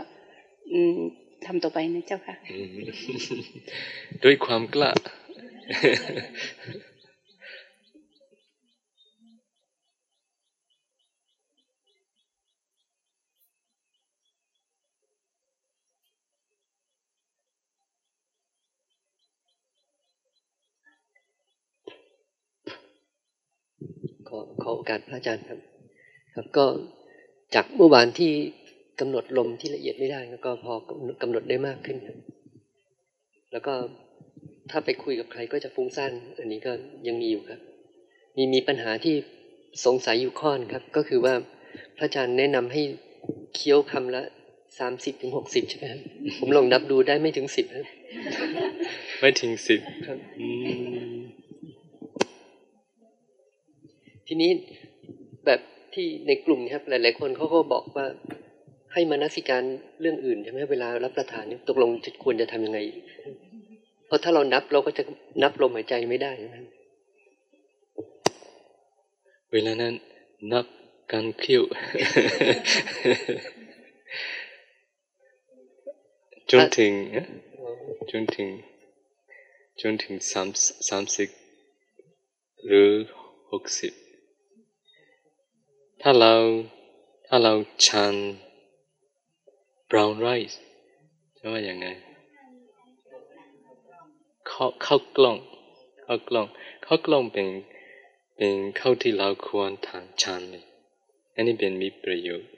ทำต่อไปนะเจ้าค่ะ ด้วยความกล้า อขอโอกาสพระอาจารย์ครับ ครับก็จากเมื่อวานที่กำหนดลมที่ละเอียดไม่ได้ก็พอกำหนดได้มากขึ้นครับแล้วก็ถ้าไปคุยกับใครก็จะฟุ้งซ่านอันนี้ก็ยังมีอยู่ครับ มีมีปัญหาที่สงสัยอยู่ข้อนครับ ก็คือว่าพระอาจารย์แนะนำให้เคี้ยวคำละสามสิบถึงหกสิบใช่ไหมครับผมลองนับดูได้ไม่ถึงสิบครับไม่ถึงสิบครับ อืม ทีนี้แบบที่ในกลุ่มครับ หลาย ๆ คนเขาก็บอกว่าให้มานักสิการเรื่องอื่นใช่ไหมเวลารับประทานนี่ตกลงจะควรจะทำยังไง เพราะถ้าเรานับเราก็จะนับลมหายใจไม่ได้ใช่ไหมเวลานั้นนับการเคี้ยวจนถึงเอ๊ะจนถึงจนถึงสามสามสิบหรือหกสิบ ถ้าเราถ้าเราชาน brown rice จะว่าอย่างไงข้าวข้าวกล้องข้าวกล้องข้าวกล้องเป็นเป็นข้าวที่เราควรทานชานเลยอันนี้เป็นมีประโยชน์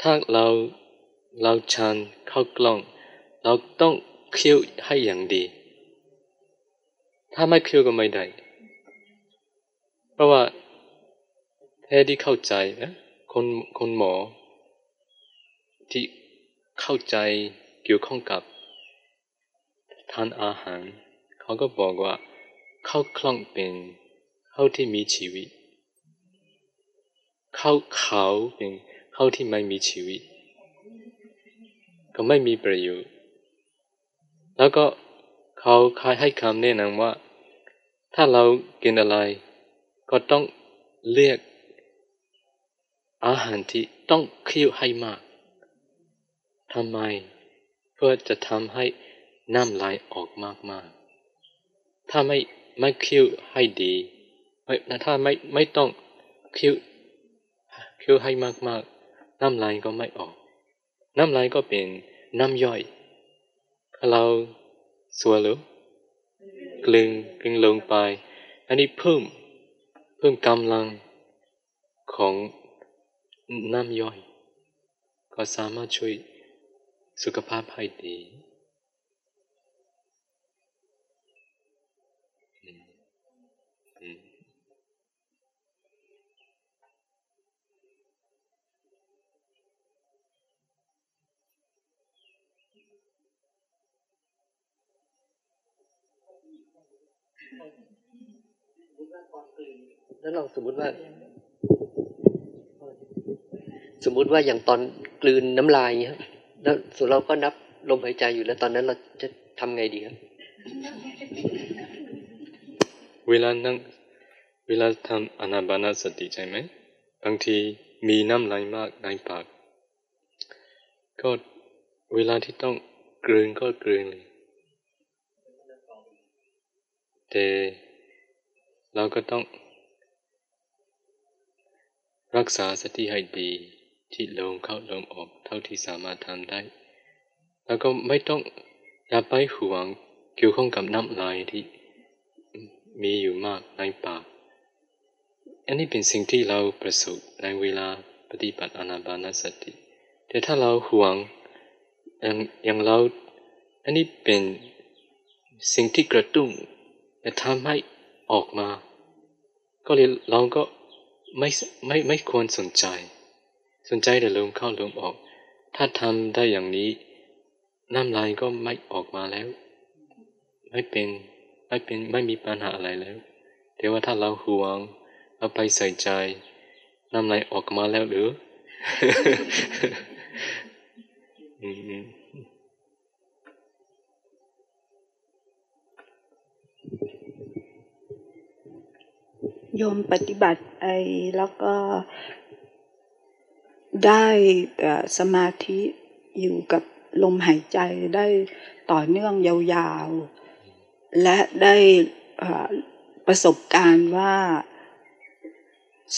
ถ้าเราเราชานข้าวกล้อง เราต้องเคี่ยวให้อย่างดี ถ้าไม่เคี่ยวก็ไม่ได้ เพราะว่าแท้ที่เข้าใจนะคนคนหมอ ที่เข้าใจเกี่ยวข้องกับทานอาหาร เขาก็บอกว่า เข้าคล่องเป็นเข้าที่มีชีวิต เข้าวขาเป็นเข้าที่ไม่มีชีวิต ก็ไม่มีประโยชน์ แล้วก็เขาคายให้คำแนะนำว่า ถ้าเรากินอะไร ก็ต้องเลือกอาหารที่ต้องเคี่ยวให้มากทำไม เพื่อจะทำให้น้ำลายออกมากๆ ถ้าไม่ไม่เคี่ยวให้ดีไม่ถ้าไม่ไม่ต้องเคี่ยวเคี่ยวให้มากๆ น้ำลายก็ไม่ออก น้ำลายก็เป็นน้ำย่อย เราสัวหรือ กลึงกลึงลงไป อันนี้เพิ่มเพิ่มกำลังของน้ำย่อย ก็สามารถช่วยสุขภาพให้ดี แล้วลองสมมติว่า สมมุติว่าอย่างตอนกลืนน้ำลายอย่างเงี้ยครับแล้วส่วนเราก็นับลมหายใจอยู่แล้วตอนนั้นเราจะทำไงดีครับ เวลานั่งเวลาทำอนาบานาสติใช่ไหมบางทีมีน้ำลายมากในปาก ก็เวลาที่ต้องกลืนก็กลืนเลย แต่เราก็ต้อง รักษาสติให้ดีที่ลมเข้าลมออกเท่าที่สามารถทำได้ แล้วก็ไม่ต้องอย่าไปห่วงเกี่ยวข้องกับน้ำลายที่มีอยู่มากในปากอันนี้เป็นสิ่งที่เราประสบในเวลาปฏิบัติอนาบานสติ แต่ถ้าเราห่วงย่างอย่างเราอันนี้เป็นสิ่งที่กระตุ้น แต่ทำให้ออกมา ก็เลยเราก็ไม่ไม่ไม่ควรสนใจ สนใจแต่ลมเข้าลมออก ถ้าทำได้อย่างนี้ น้ำลายก็ไม่ออกมาแล้ว ไม่เป็นไม่เป็นไม่มีปัญหาอะไรแล้วแต่ว่าถ้าเราห่วงเราไปใส่ใจน้ำลายออกมาแล้วหรือ อืม โยมปฏิบัติไอแล้วก็ได้เอ่อสมาธิอยู่กับลมหายใจได้ต่อเนื่องยาวๆ และได้เอ่อประสบการณ์ว่า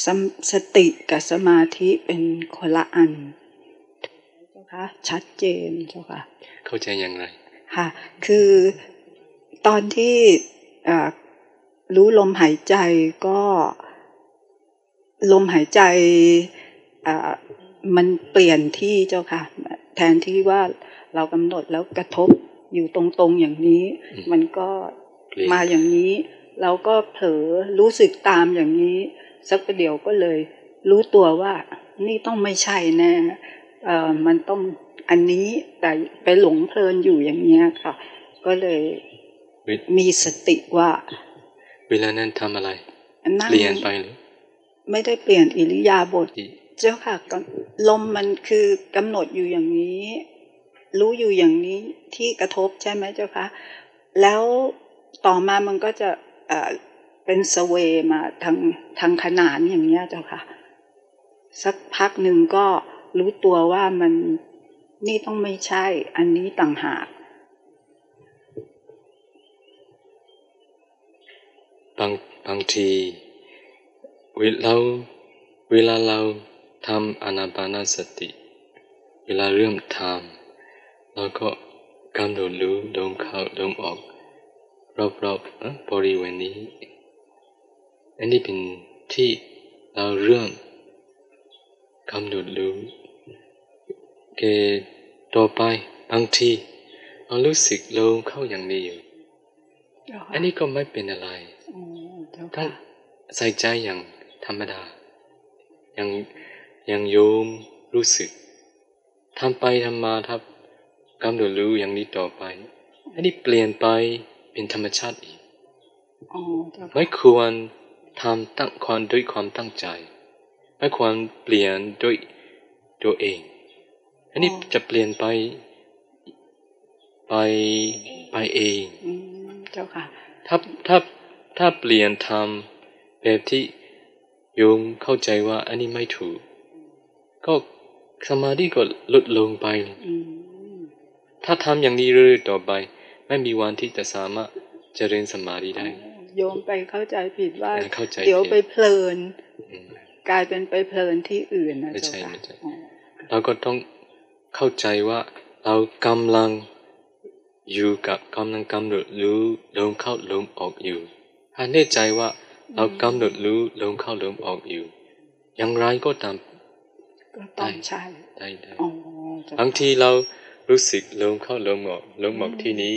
สมสติกับสมาธิเป็นคนละอันเจ้าคะชัดเจนเจ้าค่ะ เข้าใจอย่างไรค่ะ คือตอนที่ รู้ลมหายใจก็ ลมหายใจมันเปลี่ยนที่เจ้าค่ะ แทนที่ว่าเรากำหนดแล้วกระทบอยู่ตรงๆอย่างนี้ มันก็มาอย่างนี้ เราก็เผลอรู้สึกตามอย่างนี้ สักประเดี๋ยวก็เลย รู้ตัวว่า นี่ต้องไม่ใช่แน่เออมันต้องอันนี้แต่ไปหลงเพลินอยู่อย่างเนี้ยค่ะ ก็เลยมีสติว่า เวลานั้นทำอะไรเปลี่ยนไปหรือไม่ได้เปลี่ยนอิริยาบถเจ้าค่ะลมมันคือกำหนดอยู่อย่างนี้ รู้อยู่อย่างนี้ที่กระทบใช่ไหมเจ้าค่ะแล้วต่อมามันก็จะเป็นสเวมาทางทางขนานอย่างเนี้ยเจ้าค่ะ สักพักหนึ่งก็รู้ตัวว่ามันนี่ต้องไม่ใช่ อันนี้ต่างหาก บางบางทีเวลาเวลาเราทำอนาปานสติ เวลาเริ่มทำเราก็กำหนดรู้ลมเข้าลมออก รอบๆบริเวณนี้อันนี้เป็นที่เราเริ่มกำหนดรู้เกต่อไปบางทีเรารู้สึกลมเข้าอย่างนี้อยู่อันนี้ก็ไม่เป็นอะไร ต้องใส่ใจอย่างธรรมดายังยังโยมรู้สึกทำไปทำมาทับกำหนดรู้อย่างนี้ต่อไป อันนี้เปลี่ยนไปเป็นธรรมชาติอีกไม่ควรทำตั้งความด้วยความตั้งใจ ไม่ควรเปลี่ยนด้วยตัวเอง อันนี้จะเปลี่ยนไป ไปไปเอง เจ้าค่ะ ถ้าถ้า ถ้าเปลี่ยนทำแบบที่โยมเข้าใจว่าอันนี้ไม่ถูก ก็สมาธิก็ลดลงไปถ้าทำอย่างนี้เรื่อยต่อไป ไม่มีวันที่จะสามารถเจริญสมาธิได้ โยมไปเข้าใจผิดว่า เดี๋ยวไปเพลิน กลายเป็นไปเพลินที่อื่นนะไม่ใช่ไม่ใช่เราก็ต้องเข้าใจว่า เรากำลังอยู่กับกำลังกำหนดรู้ลมเข้าลมออกอยู่ ถ้าแน่ใจว่าเรากำหนดรู้ลมเข้าลมออกอยู่ อย่างไรก็ตามก็ต้องใช่ได้ได้บางทีเรารู้สึกลมเข้าลมออกลมออกที่นี้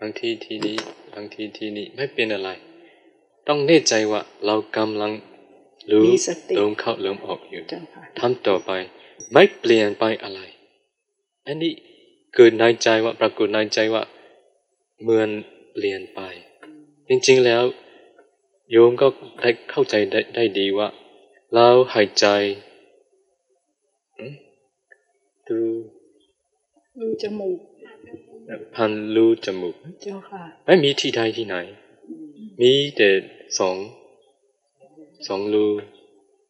บางทีที่นี้บางทีที่นี้ไม่เป็นอะไร ต้องแน่ใจว่าเรากำลังรู้ลมเข้าลมออกอยู่ทำต่อไปไม่เปลี่ยนไปอะไรอันนี้เกิดในใจว่าปรากฏในใจว่าเหมือนเปลี่ยนไป จริงๆแล้วโยมก็ได้เข้าใจได้ได้ดีว่า เราหายใจดูรูจมูกพันรูจมูกเจ้าค่ะไม่มีที่ใดที่ไหน มีแต่สองสองรู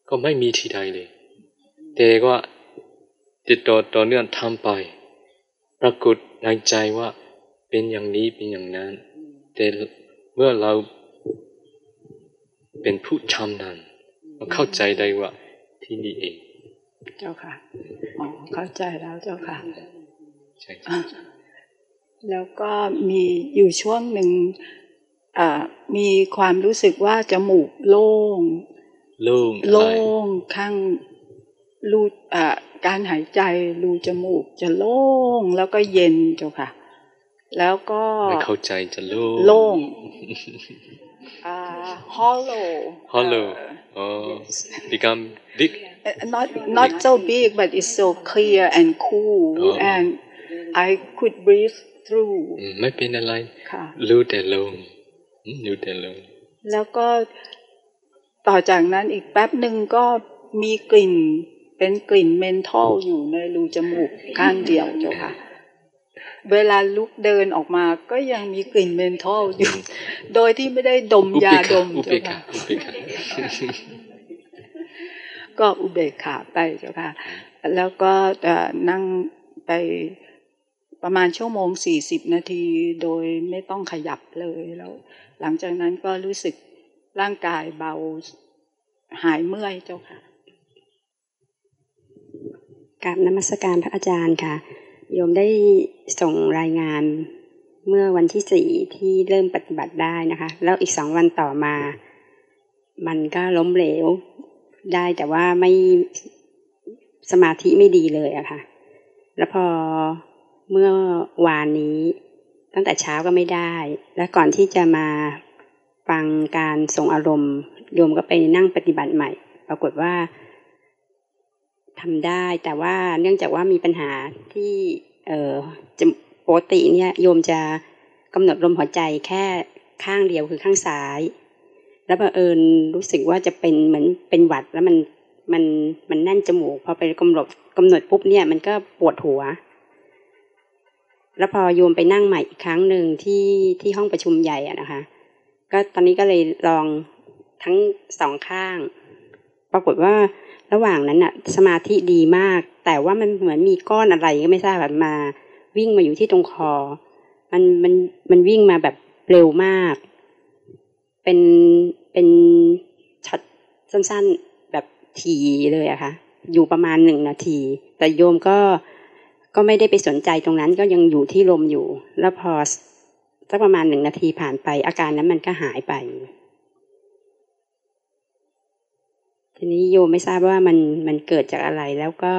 ก็ไม่มีที่ใดเลย แต่ว่าติดต่อต่อเนื่องทำไป ปรากฏในใจว่าเป็นอย่างนี้เป็นอย่างนั้นแต่ เมื่อเราเป็นผู้ชำนาญเข้าใจได้ว่าที่นี่เอง เจ้าค่ะอ๋อเข้าใจแล้วเจ้าค่ะใช่แล้วก็มีอยู่ช่วงหนึ่งมีความรู้สึกว่าจมูกโล่ง โล่งโล่งข้างรูการหายใจรูจมูกจะโล่งแล้วก็เย็นเจ้าค่ะ แล้วก็ไม่เข้าใจจะโล่งโล่ง uh, hollow. Hollow. Uh, oh, yes. become big. not not so big, but it's so clear and cool, oh. and I could breathe through. ไม่เป็นอะไรรู้แต่ลมรู้แต่ลมแล้วก็ต่อจากนั้นอีกแป๊บหนึ่งก็มีกลิ่นเป็นกลิ่นเมนทอลอยู่ในรูจมูกข้างเดียวเจ้าค่ะ เวลาลุกเดินออกมาก็ยังมีกลิ่นเมนทอลอยู่ โดยที่ไม่ได้ดมยาดมเจ้าค่ะก็อุเบกขาไปเจ้าค่ะ แล้วก็นั่งไปประมาณชั่วโมงสี่สิบนาทีโดยไม่ต้องขยับเลยแล้ว หลังจากนั้นก็รู้สึกร่างกายเบาหายเมื่อยเจ้าค่ะ กับนมัสการพระอาจารย์ค่ะ โยมได้ส่งรายงานเมื่อวันที่สี่ที่เริ่มปฏิบัติได้นะคะ แล้วอีกสองวันต่อมา มันก็ล้มเหลวได้แต่ว่าไม่สมาธิไม่ดีเลยอะคะ่ะ แล้วพอเมื่อวานนี้ตั้งแต่เช้าก็ไม่ได้ แล้วก่อนที่จะมาฟังการส่งอารมณ์โยมก็ไปนั่งปฏิบัติใหม่ ปรากฏว่า ทำได้ แต่ว่าเนื่องจากว่ามีปัญหาที่เออจะปกติเนี่ยโยมจะกำหนดลมหัวใจแค่ข้างเดียวคือข้างซ้าย แล้วบังเอิญรู้สึกว่าจะเป็นเหมือนเป็นหวัดแล้วมันมันมันแน่นจมูกพอไปกำหนดกำหนดปุ๊บเนี่ยมันก็ปวดหัว แล้วพอโยมไปนั่งใหม่อีกครั้งหนึ่งที่ที่ห้องประชุมใหญ่อะนะคะ ก็ตอนนี้ก็เลยลองทั้งสองข้าง ปรากฏว่า ระหว่างนั้นอะสมาธิดีมาก แต่ว่ามันเหมือนมีก้อนอะไรก็ไม่ทราบแบบมา วิ่งมาอยู่ที่ตรงคอ มันมันมันวิ่งมาแบบเร็วมาก เป็นเป็นช็อตสั้นๆแบบทีเลยอะคะ่ะ อยู่ประมาณหนึ่งนาที แต่โยมก็ก็ไม่ได้ไปสนใจตรงนั้นก็ยังอยู่ที่ลมอยู่ แล้วพอสักประมาณหนึ่งนาทีผ่านไป อาการนั้นมันก็หายไป ทีนี้โยมไม่ทราบว่ามันมันเกิดจากอะไร แล้วก็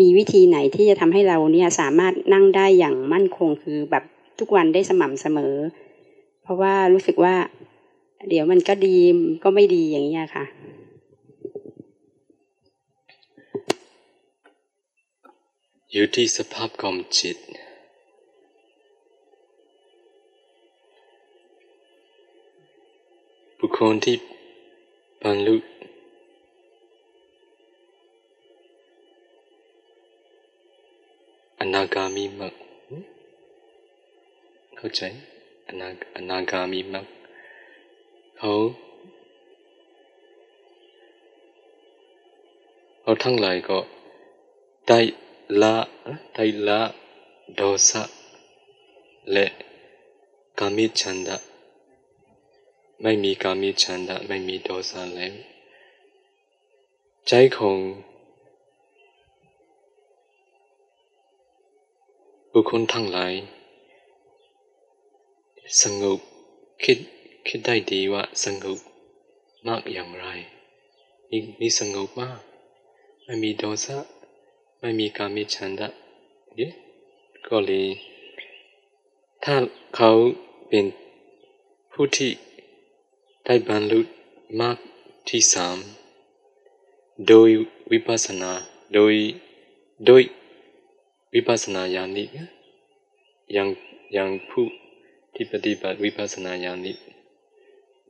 มีวิธีไหนที่จะทำให้เราเนี่ยสามารถนั่งได้อย่างมั่นคงคือแบบทุกวันได้สม่ำเสมอ เพราะว่ารู้สึกว่า เดี๋ยวมันก็ดีก็ไม่ดีอย่างนี้ค่ะ อยู่ที่สภาพของจิต บุคคลที่บรรลุ นาคามีมรรคเข้าใจอนาอนาคามีมรรคเขาเขาทั้งหลายก็ได้ละได้ละโดสะและกามิชันดะไม่มีกามิชันดะไม่มีโดสะแล้วใจของ บุคคลทั้งหลาย สงบคิดคิดได้ดีว่าสงบมากอย่างไรนี่นี่สงบมาก ไม่มีโดสะไม่มีการมีฉันทะเยก็เลยถ้าเขาเป็นผู้ที่ได้บรรลุมากที่สามโดยวิปัสสนา โดยโดย วิปัสสนาญาณิยังยังผู้ที่ปฏิบัติวิปัสสนาญาณิ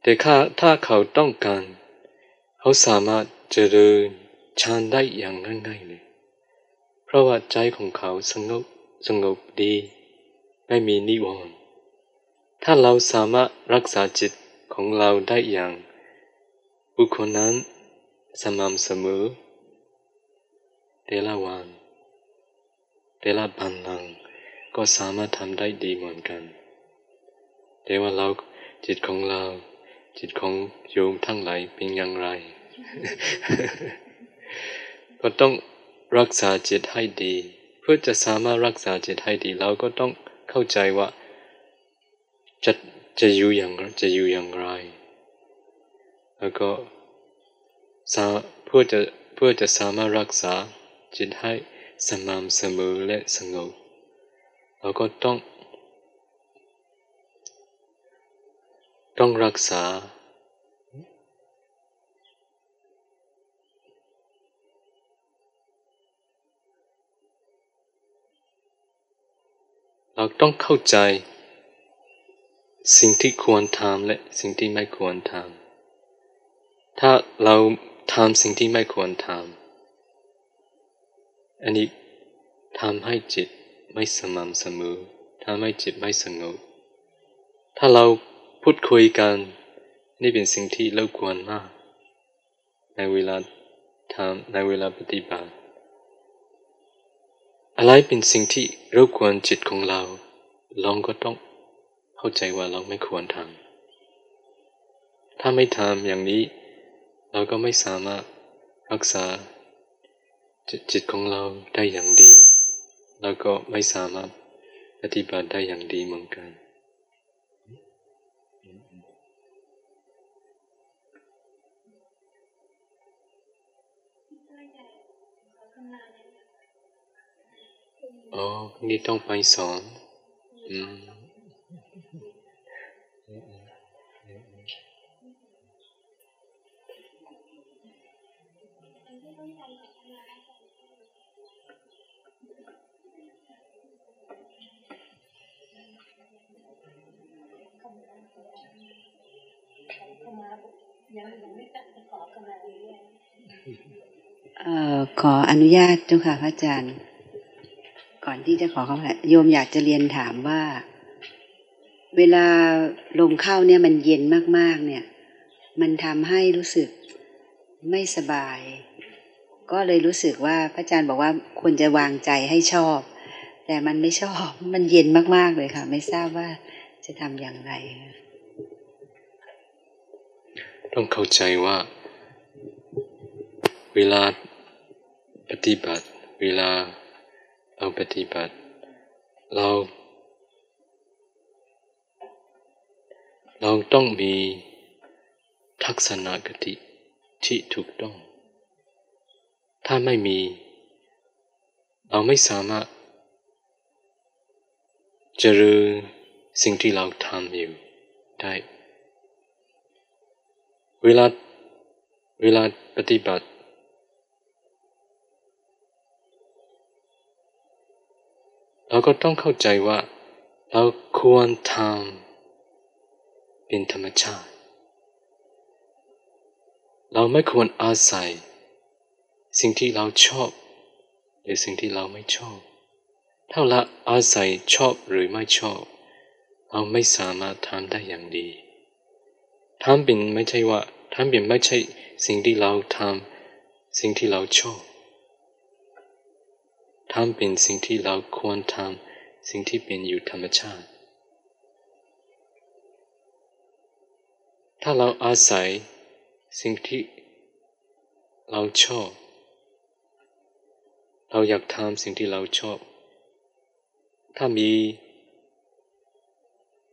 แต่ถ้าถ้าเขาต้องการ เขาสามารถเจริญฌานได้อย่างง่ายๆเลยเพราะว่าใจของเขาสงบสงบดี ไม่มีนิวรณ์ถ้าเราสามารถรักษาจิตของเราได้อย่าง บุคคลนั้นสม่ำเสมอเดลาวัน เดลาบันนังก็สามารถทำได้ดีเหมือนกัน แต่ว่าเราจิตของเรา จิตของโยมทั้งหลายเป็นอย่างไร ก็ต้องรักษาจิตให้ดี เพื่อจะสามารถรักษาจิตให้ดี เราก็ต้องเข้าใจว่าจะจะอยู่อย่างจะอยู่อย่างไร แล้วก็เพื่อจะเพื่อจะสามารถรักษาจิตให้ สม่ำเสมอและสงบเราก็ต้อง ต้องรักษา เราต้องเข้าใจ สิ่งที่ควรทำและสิ่งที่ไม่ควรทำถ้าเราทำสิ่งที่ไม่ควรทำ อันนี้ทำให้จิตไม่สม่ำเสมอทำให้จิตไม่สงบ ถ้าเราพูดคุยกัน นี่เป็นสิ่งที่เราควรมาก ในเวลาทำในเวลาปฏิบัติ อะไรเป็นสิ่งที่รบกวนจิตของเราลองก็ต้องเข้าใจว่าเราไม่ควรทำถ้าไม่ทำอย่างนี้ เราก็ไม่สามารถรักษา จิตของเราได้อย่างดี แล้วก็ไม่สามารถปฏิบัติได้อย่างดีเหมือนกันอ๋อนี่ต้องไปสอน อืม ขออนุญาตเจ้าค่ะพระอาจารย์ ก่อนที่จะขอเขาโยมอยากจะเรียนถามว่า เวลาลมเข้าเนี่ยมันเย็นมากๆ เนี่ย มันทำให้รู้สึกไม่สบาย ก็เลยรู้สึกว่าพระอาจารย์บอกว่าควรจะวางใจให้ชอบ แต่มันไม่ชอบมันเย็นมากๆเลยค่ะ ไม่ทราบว่า จะทำอย่างไร ต้องเข้าใจว่า เวลาปฏิบัติ เวลาเราปฏิบัติ เราเราต้องมีทักษณะกติที่ถูกต้อง ถ้าไม่มี เราไม่สามารถเจริญ สิ่งที่เราทำอยู่ได้ เวลาเวลาปฏิบัติ เราก็ต้องเข้าใจว่า เราควรทำเป็นธรรมชาติ เราไม่ควรอาศัย สิ่งที่เราชอบ หรือสิ่งที่เราไม่ชอบ ถ้าเราอาศัยชอบหรือไม่ชอบ เราไม่สามารถทำได้อย่างดีทำเป็นไม่ใช่ว่าทำเป็นไม่ใช่สิ่งที่เราทำสิ่งที่เราชอบทำเป็นสิ่งที่เราควรทำสิ่งที่เป็นอยู่ธรรมชาติ ถ้าเราอาศัยสิ่งที่เราชอบ เราอยากทำสิ่งที่เราชอบ ถ้ามี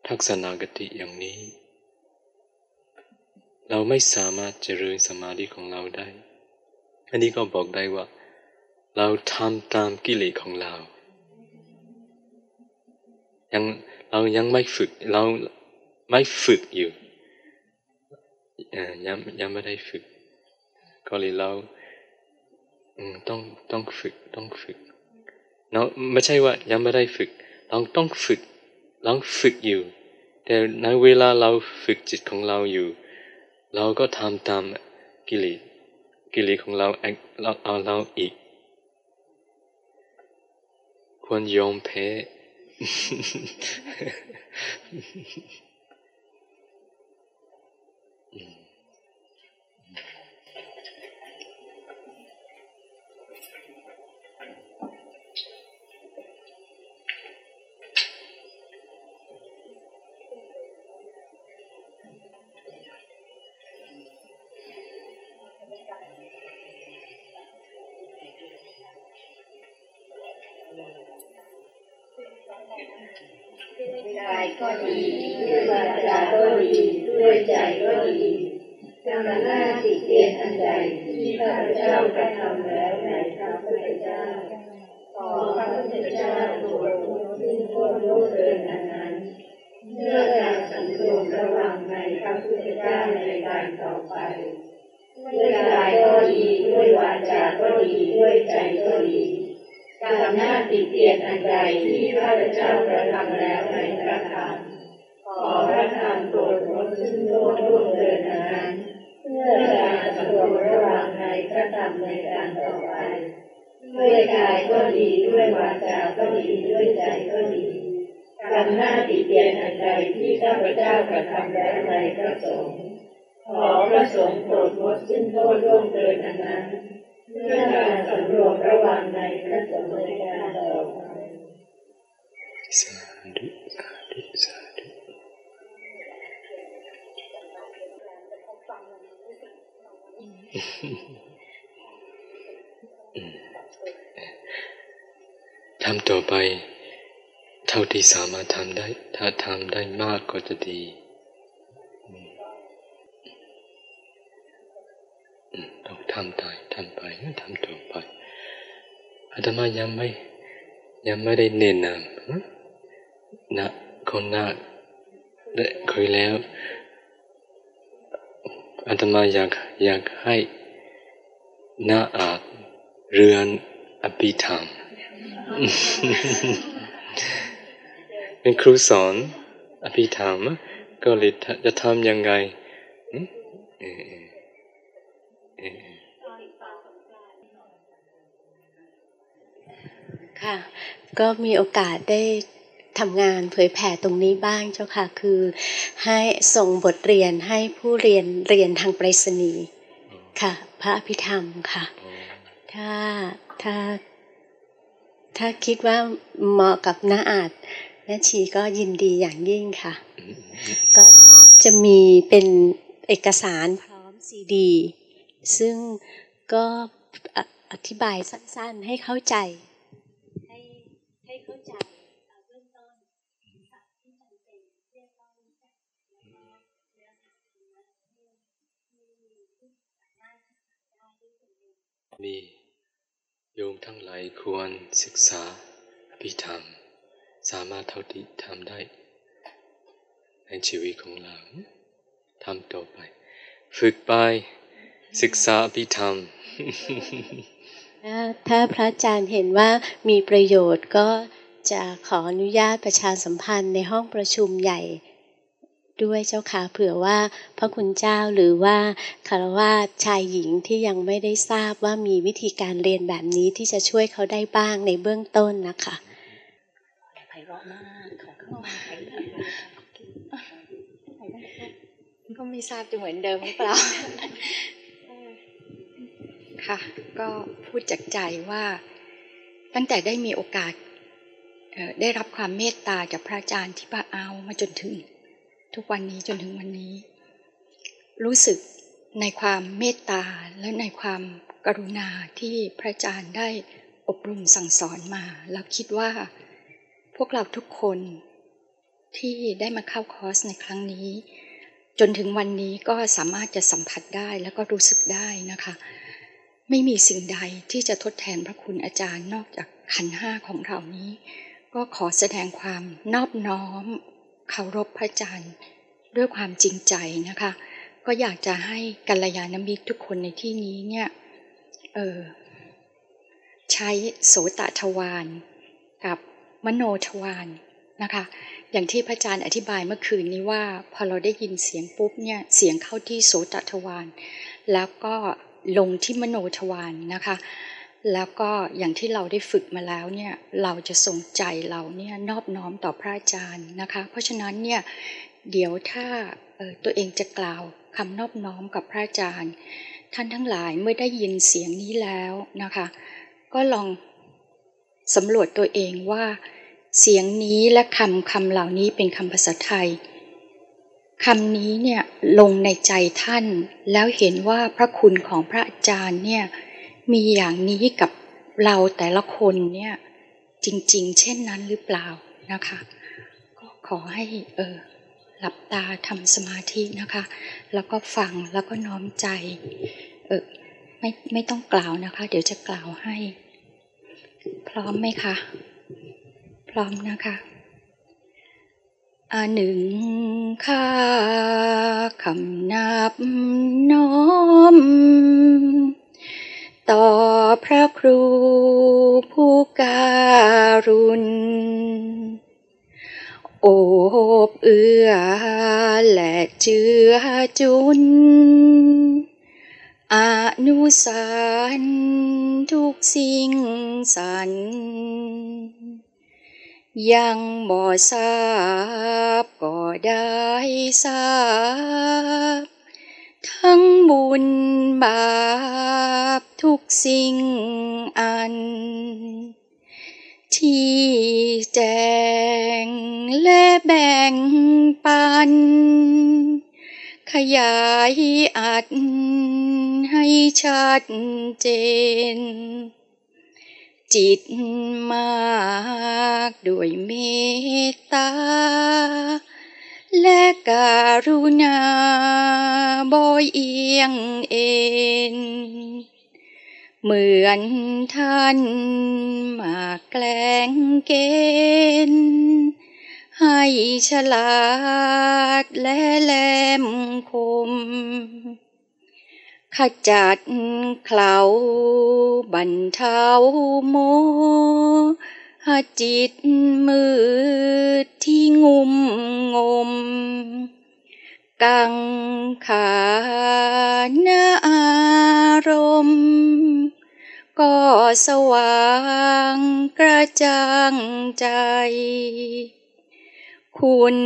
ทักษณะกติอย่างนี้ เราไม่สามารถเจริญสมาธิของเราได้ อันนี้ก็บอกได้ว่า เราทำตามกิเลสของเรา ยังเรายังไม่ฝึกเราไม่ฝึกอยู่ยังยังไม่ได้ฝึก ก็เลยเราต้องต้องฝึกต้องฝึกเราไม่ใช่ว่ายังไม่ได้ฝึก เราต้องฝึก เราฝึกอยู่ แต่ในเวลาเราฝึกจิตของเราอยู่ เราก็ทำตามกิเลสกิเลสของเราเราเอาเราอีก ควรยอมแพ้嗯。Mm. ยังไม่ได้เน้นนำนะคนหน้าได้เคยแล้วอาตมาอยากอยากให้น้าอาบเรือนอภิธรรมเป็นครูสอนอภิธรรมก็เลยจะทำยังไง ค่ะ ก็มีโอกาสได้ทำงานเผยแผ่ตรงนี้บ้างเจ้าค่ะ คือให้ส่งบทเรียนให้ผู้เรียนเรียนทางไปรษณีย์ค่ะ พระอภิธรรมค่ะ ถ้าถ้า ถ้าคิดว่าเหมาะกับน้าอาจแม่ชีก็ยินดีอย่างยิ่งค่ะ ก็จะมีเป็นเอกสารพร้อมซีดี ซึ่งก็อธิบายสั้นๆให้เข้าใจให้ ให้เข้าใจเบื้องต้นศัพท์ที่จำเป็นที่ต้องรู้จักแล้วก็เนื้อหาที่ที่สามารถได้ด้วยตนเองมีโยมทั้งหลายควรศึกษาอภิธรรม สามารถเท่าที่ทำได้ ในชีวิตของเราทำต่อไป ฝึกไปศึกษาอภิธรรม ถ้าพระอาจารย์เห็นว่ามีประโยชน์ก็จะขออนุญาตประชาสัมพันธ์ในห้องประชุมใหญ่ ด้วยเจ้าค่ะเผื่อว่าพระคุณเจ้าหรือว่าคารวะชายหญิงที่ยังไม่ได้ทราบว่ามีวิธีการเรียนแบบนี้ที่จะช่วยเขาได้บ้างในเบื้องต้นนะคะไพเราะมากค่ะก็ไม่ทราบจะเหมือนเดิมหรือเปล่า ค่ะก็พูดจากใจว่า ตั้งแต่ได้มีโอกาสได้รับความเมตตาจากพระอาจารย์ที่พระเอามาจนถึง ทุกวันนี้จนถึงวันนี้ รู้สึกในความเมตตาและในความกรุณาที่พระอาจารย์ได้อบรมสั่งสอนมา แล้วคิดว่า พวกเราทุกคนที่ได้มาเข้าคอร์สในครั้งนี้ จนถึงวันนี้ก็สามารถจะสัมผัสได้แล้วก็รู้สึกได้นะคะ ไม่มีสิ่งใดที่จะทดแทนพระคุณอาจารย์นอกจากขันห้าของเรานี้ ก็ขอแสดงความนอบน้อมเคารพพระอาจารย์ ด้วยความจริงใจนะคะ ก็อยากจะให้กัลยาณมิตรทุกคนในที่นี้เนี่ยเออใช้โสตทวารกับมโนทวารนะคะ อย่างที่พระอาจารย์อธิบายเมื่อคืนนี้ว่า พอเราได้ยินเสียงปุ๊บเนี่ยเสียงเข้าที่โสตทวารแล้วก็ ลงที่มโนทวารนนะคะ แล้วก็อย่างที่เราได้ฝึกมาแล้วเนี่ยเราจะส่งใจเราเนี่ยนอบน้อมต่อพระอาจารย์นะคะ เพราะฉะนั้นเนี่ยเดี๋ยวถ้าตัวเองจะกล่าวคำนอบน้อมกับพระอาจารย์ ท่านทั้งหลายเมื่อได้ยินเสียงนี้แล้วนะคะ ก็ลองสำรวจตัวเองว่า เสียงนี้และคำคำเหล่านี้เป็นคำภาษาไทย คำนี้เนี่ยลงในใจท่านแล้วเห็นว่าพระคุณของพระอาจารย์เนี่ยมีอย่างนี้กับเราแต่ละคนเนี่ยจริง ๆ เช่นนั้นหรือเปล่านะคะ ก็ขอให้เออหลับตาทำสมาธินะคะ แล้วก็ฟังแล้วก็น้อมใจเออไม่ไม่ต้องกล่าวนะคะ เดี๋ยวจะกล่าวให้ พร้อมไหมคะ พร้อมนะคะ อันหนึ่งข้าคำนับน้อม ต่อพระครูผู้การุณ โอบเอื้อและเจือจุน อนุสารทุกสิ่งสัน ยังบ่ทราบก็ได้ทราบ ทั้งบุญบาปทุกสิ่งอัน ที่แจงและแบ่งปัน ขยายอัดให้ชัดเจน จิตมากด้วยเมตตา และการุณาบอยเอียงเอ็น เหมือนท่านมาแกล้งเกณฑ์ให้ฉลาดและแหลมคม ขจัดเคลาบรรเทาโมหจิตมืดที่งุมงม กังขานาอารมณ์ ก็สว่างกระจ่างใจ คุณ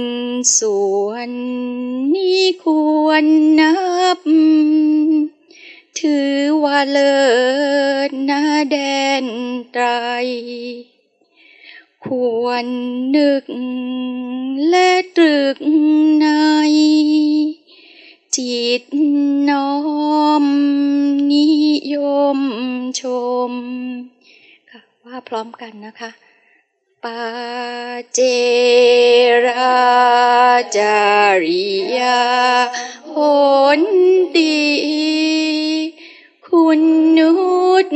ส่วนนี้ควรนับ ถือว่าเลิศนาแดนไตร ควรนึกและตรึกใน จิตน้อมนิยมชม ค่ะว่าพร้อมกันนะคะ เจราจาริยาผลดี คุณนุต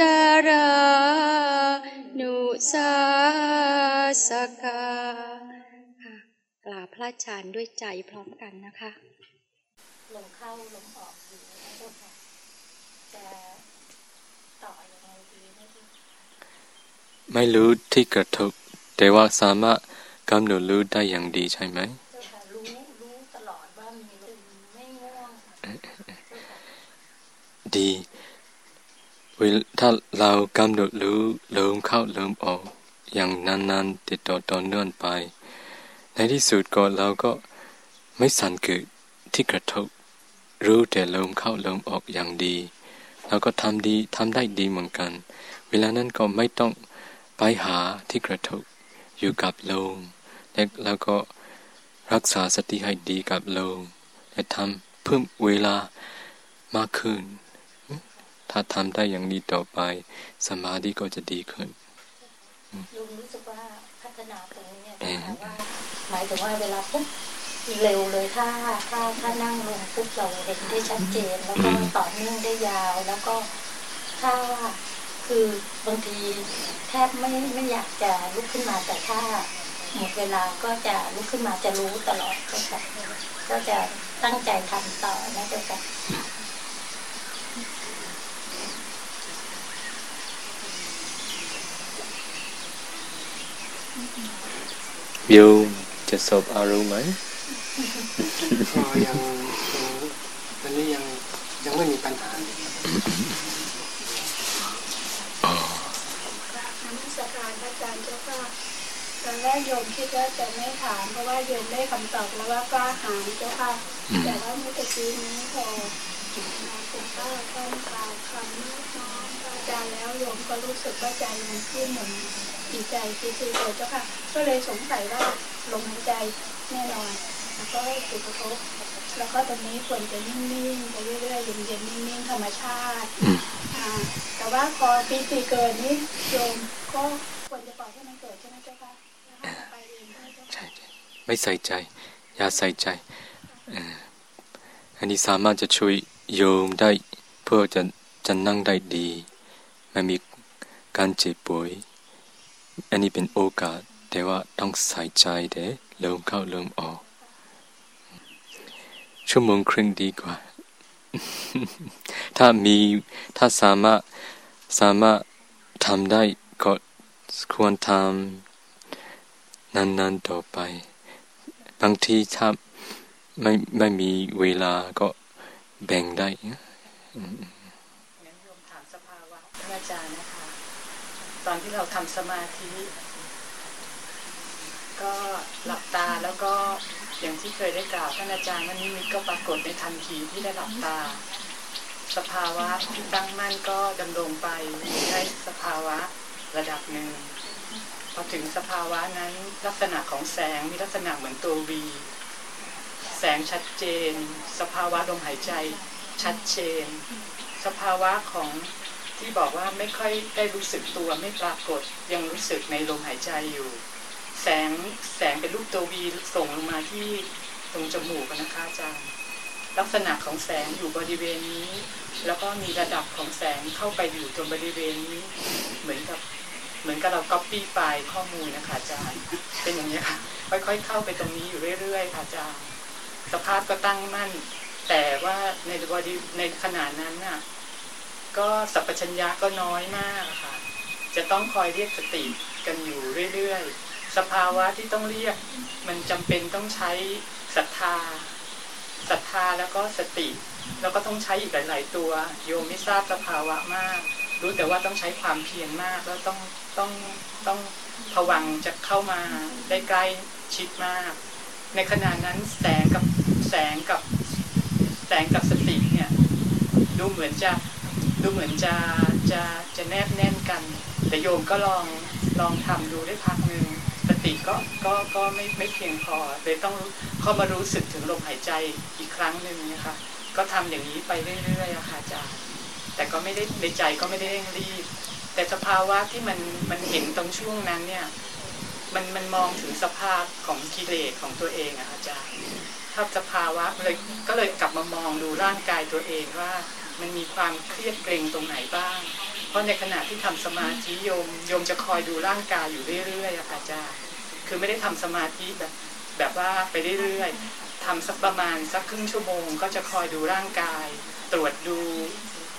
ตรานุสาสกากราบพระอาจารย์ด้วยใจพร้อมกันนะคะลมเข้าลมออกอยู่นะเจ้าค่ะจะต่อยังไงดีไม่รู้ ไม่รู้ที่กระทบ แต่ว่าสามารถกำหนดรู้ได้อย่างดีใช่ไหมเจ้าค่ะรู้รู้ตลอดว่ามีลมไม่ง่วงค่ะดีเวลถ้าเรากำหนดรู้ลมเข้าลมออก อย่างนานๆติดต่อต่อเนื่องไป ในที่สุดก็เราก็ไม่สังเกตที่กระทบ รู้แต่ลมเข้าลมออกอย่างดีเราก็ทำดีทำได้ดีเหมือนกัน เวลานั้นก็ไม่ต้อง ไปหาที่กระทบอยู่กับลมและแล้วก็รักษาสติให้ดีกับลมและทำเพิ่มเวลามากขึ้น ถ้าทำได้อย่างนี้ต่อไป สมาธิก็จะดีขึ้นลุงรู้สึกว่าพัฒนาตรงนี้เนี่ยแต่ว่าหมายถึงว่าเวลาปุ๊บเร็วเลยถ้าถ้าถ้านั่งลงปุ๊บเราเห็นได้ชัดเจน แล้วก็ต่อเนื่องได้ยาวแล้วก็ถ้า คือบางทีแทบไม่ไม่อยากจะลุกขึ้นมาแต่ถ้าหมดเวลาก็จะลุกขึ้นมาจะรู้ตลอดก็ค่ะก็จะตั้งใจทำต่อนะเจ้าค่ะโยมจะสอบอารมณ์ไหมก็ยังตอนนี้ยังยังไม่มีปัญหานมัสการพระอาจารย์เจ้าค่ะ ตอนแรกโยมคิดว่าจะไม่ถามเพราะว่าโยมได้คำตอบแล้วว่ากล้าหาญเจ้าค่ะแต่ว่าเมื่อตะกี้นี้พอมาคุณป้าต้องกล่าวคำน้น้อมพระอาจารย์แล้วโยมก็รู้สึกว่าใจมันขึ้นเหมือนดีใจที่สุดเลยเจ้าค่ะ ก็เลยสงสัยว่าลมหายใจแน่นอนแล้วก็จุดกระทบแล้วก็ตอนนี้ควรจะนิ่งๆไปเรื่อยๆเย็นๆนิ่งๆธรรมชาติอ่าแต่ว่าพอปีติเกิดนี้โยมก็ ไม่ใส่ใจ อย่าใส่ใจ อันนี้สามารถจะช่วยโยมได้เพื่อจะจะนั่งได้ดีไม่มีการเจ็บป่วยอันนี้เป็นโอกาส แต่ว่าต้องใส่ใจเด้เริ่มเข้าเริ่มออก ชั่วโมงครึ่งดีกว่า ถ้ามีถ้าสามารถสามารถทำได้ก็ควรทำนานๆต่อไป บางทีถ้าไม่ไม่มีเวลาก็แบ่งได้งั้นโยมถามสภาวะพระอาจารย์นะคะ ตอนที่เราทำสมาธิ ก็หลับตาแล้วก็อย่างที่เคยได้กล่าวท่านอาจารย์ว่านิมิตก็ปรากฏในทันทีที่ได้หลับตา สภาวะที่ตั้งมั่นก็ดำรงไปได้สภาวะระดับหนึ่ง พอถึงสภาวะนั้นลักษณะของแสงมีลักษณะเหมือนตัววีแสงชัดเจน สภาวะลมหายใจชัดเจน สภาวะของที่บอกว่าไม่ค่อยได้รู้สึกตัวไม่ปรากฏยังรู้สึกในลมหายใจอยู่ แสงแสงเป็นรูปตัววีส่งลงมาที่ตรงจมูกนะคะอาจารย์ลักษณะของแสงอยู่บริเวณนี้ แล้วก็มีระดับของแสงเข้าไปอยู่ตรงบริเวณนี้ เหมือนกับ เหมือนกับเราก๊อปปี้ไฟล์ข้อมูลนะคะอาจารย์ เป็นอย่างนี้ค่ะ ค่อยๆ เข้าไปตรงนี้อยู่เรื่อยๆ ค่ะอาจารย์ สภาพก็ตั้งมั่น แต่ว่าในบริในขณะนั้นน่ะ ก็สัพพัญญาก็น้อยมากค่ะ จะต้องคอยเรียกสติกันอยู่เรื่อยๆ สภาวะที่ต้องเรียก มันจำเป็นต้องใช้ศรัทธาศรัทธาแล้วก็สติ แล้วก็ต้องใช้อีกหลาย ๆ ตัว โยมไม่ทราบสภาวะมาก รู้แต่ว่าต้องใช้ความเพียรมากแล้วต้องต้องต้องผวังจะเข้ามาได้ใกล้ชิดมาก ในขณะนั้นแสงกับแสงกับแสงกับสติเนี่ยดูเหมือนจะดูเหมือนจะจะจะแนบแน่นกัน แต่โยมก็ลองลองทำดูได้พักหนึ่งสติก็ก็ก็ไม่ไม่เพียงพอเลยต้องเข้ามารู้สึกถึงลมหายใจอีกครั้งหนึ่งนะคะก็ทำอย่างนี้ไปเรื่อยๆค่ะอาจารย์ แต่ก็ไม่ได้ในใจก็ไม่ได้เร่งรีบ แต่สภาวะที่มันมันเห็นตรงช่วงนั้นเนี่ย มันมันมองถึงสภาพของกิเลสของตัวเองอะอาจารย์ถ้าสภาวะเลยก็เลยกลับมามองดูร่างกายตัวเองว่า มันมีความเครียดเกรงตรงไหนบ้าง เพราะในขณะที่ทำสมาธิโยมโยมจะคอยดูร่างกายอยู่เรื่อยๆอะค่ะอาจารย์คือไม่ได้ทำสมาธิแบบแบบว่าไปเรื่อยๆทำสักประมาณสักครึ่งชั่วโมง ก็จะคอยดูร่างกาย ตรวจดู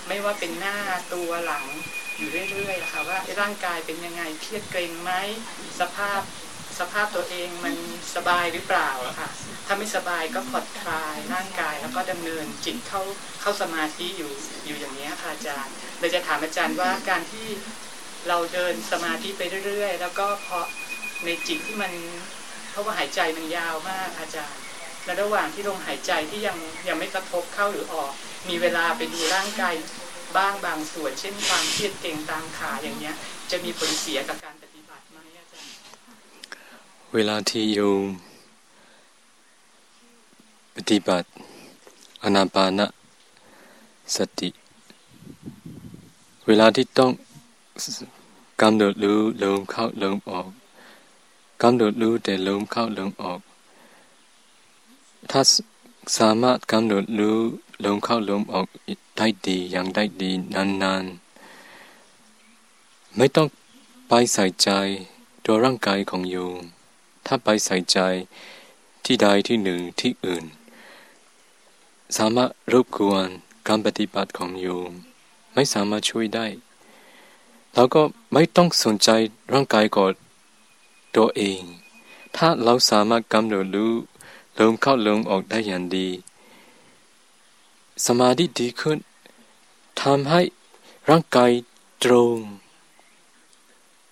ไม่ว่าเป็นหน้าตัวหลังอยู่เรื่อยๆค่ะว่าร่างกายเป็นยังไงเครียดเกรงไหมสภาพสภาพตัวเองมันสบายหรือเปล่าอะค่ะ ถ้าไม่สบายก็ผ่อนคลายร่างกายแล้วก็ดำเนินจิตเข้าเข้าสมาธิอยู่อยู่อย่างนี้ค่ะอาจารย์เลยจะถามอาจารย์ว่าการที่เราเดินสมาธิไปเรื่อยๆ แล้วก็พอในจิตที่มันเพราะว่าหายใจมันยาวมากอาจารย์ และระหว่างที่ลมหายใจที่ยังยังไม่กระทบเข้าหรือออก มีเวลาไปดูร่างกายบ้างบางส่วน เช่นความเครียดเกรงตามขาอย่างเนี้ย จะมีผลเสียกับการปฏิบัติไหมอาจารย์เวลาที่โยมปฏิบัติอนาปานสติ เวลาที่ต้องกำหนดรู้ลมเข้าลมออกกำหนดรู้แต่ลมเข้าลมออก ถ้าสามารถกำหนดรู้ลมเข้าลมออกได้ดีอย่างได้ดีนานๆ ไม่ต้องไปใส่ใจตัวร่างกายของโยมถ้าไปใส่ใจที่ใดที่หนึ่งที่อื่น สามารถรบกวนการปฏิบัติของโยมไม่สามารถช่วยได้ แล้วก็ไม่ต้องสนใจร่างกายก่อนตัวเอง ถ้าเราสามารถกำหนดรู้ ลมเข้าลมออกได้อย่างดี สมาธิดีขึ้นทำให้ร่างกายตรง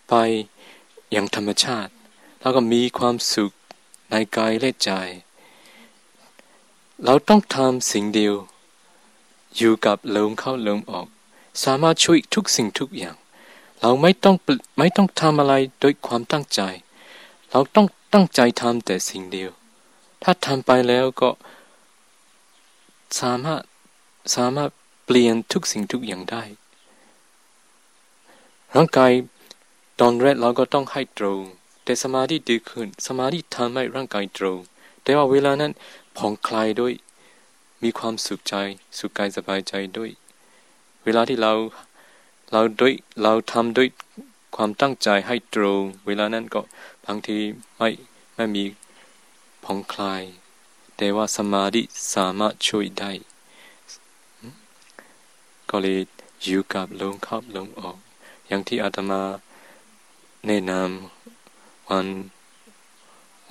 ไปอย่างธรรมชาติ แล้วก็มีความสุขในกายและใจ เราต้องทำสิ่งเดียว อยู่กับลมเข้าลมออก สามารถช่วยทุกสิ่งทุกอย่าง เราไม่ต้องไม่ต้องทำอะไรโดยความตั้งใจ เราต้องตั้งใจทำแต่สิ่งเดียว ถ้าทำไปแล้วก็สามารถสามารถเปลี่ยนทุกสิ่งทุกอย่างได้ ร่างกายตอนแรกเราก็ต้องให้ตรง แต่สมาธิดีขึ้น สมาธิทำให้ร่างกายตรง แต่ว่าเวลานั้นผ่อนคลายด้วย มีความสุขใจ สุขกายสบายใจด้วย เวลาที่เราเราด้วยเราทำด้วยความตั้งใจให้ตรง เวลานั้นก็บางทีไม่ไม่มี ผ่อนคลาย แต่ว่าสมาธิสามารถช่วยได้ ก็เลยอยู่กับลมเข้าลมออก อย่างที่อาตมาแนะนำวัน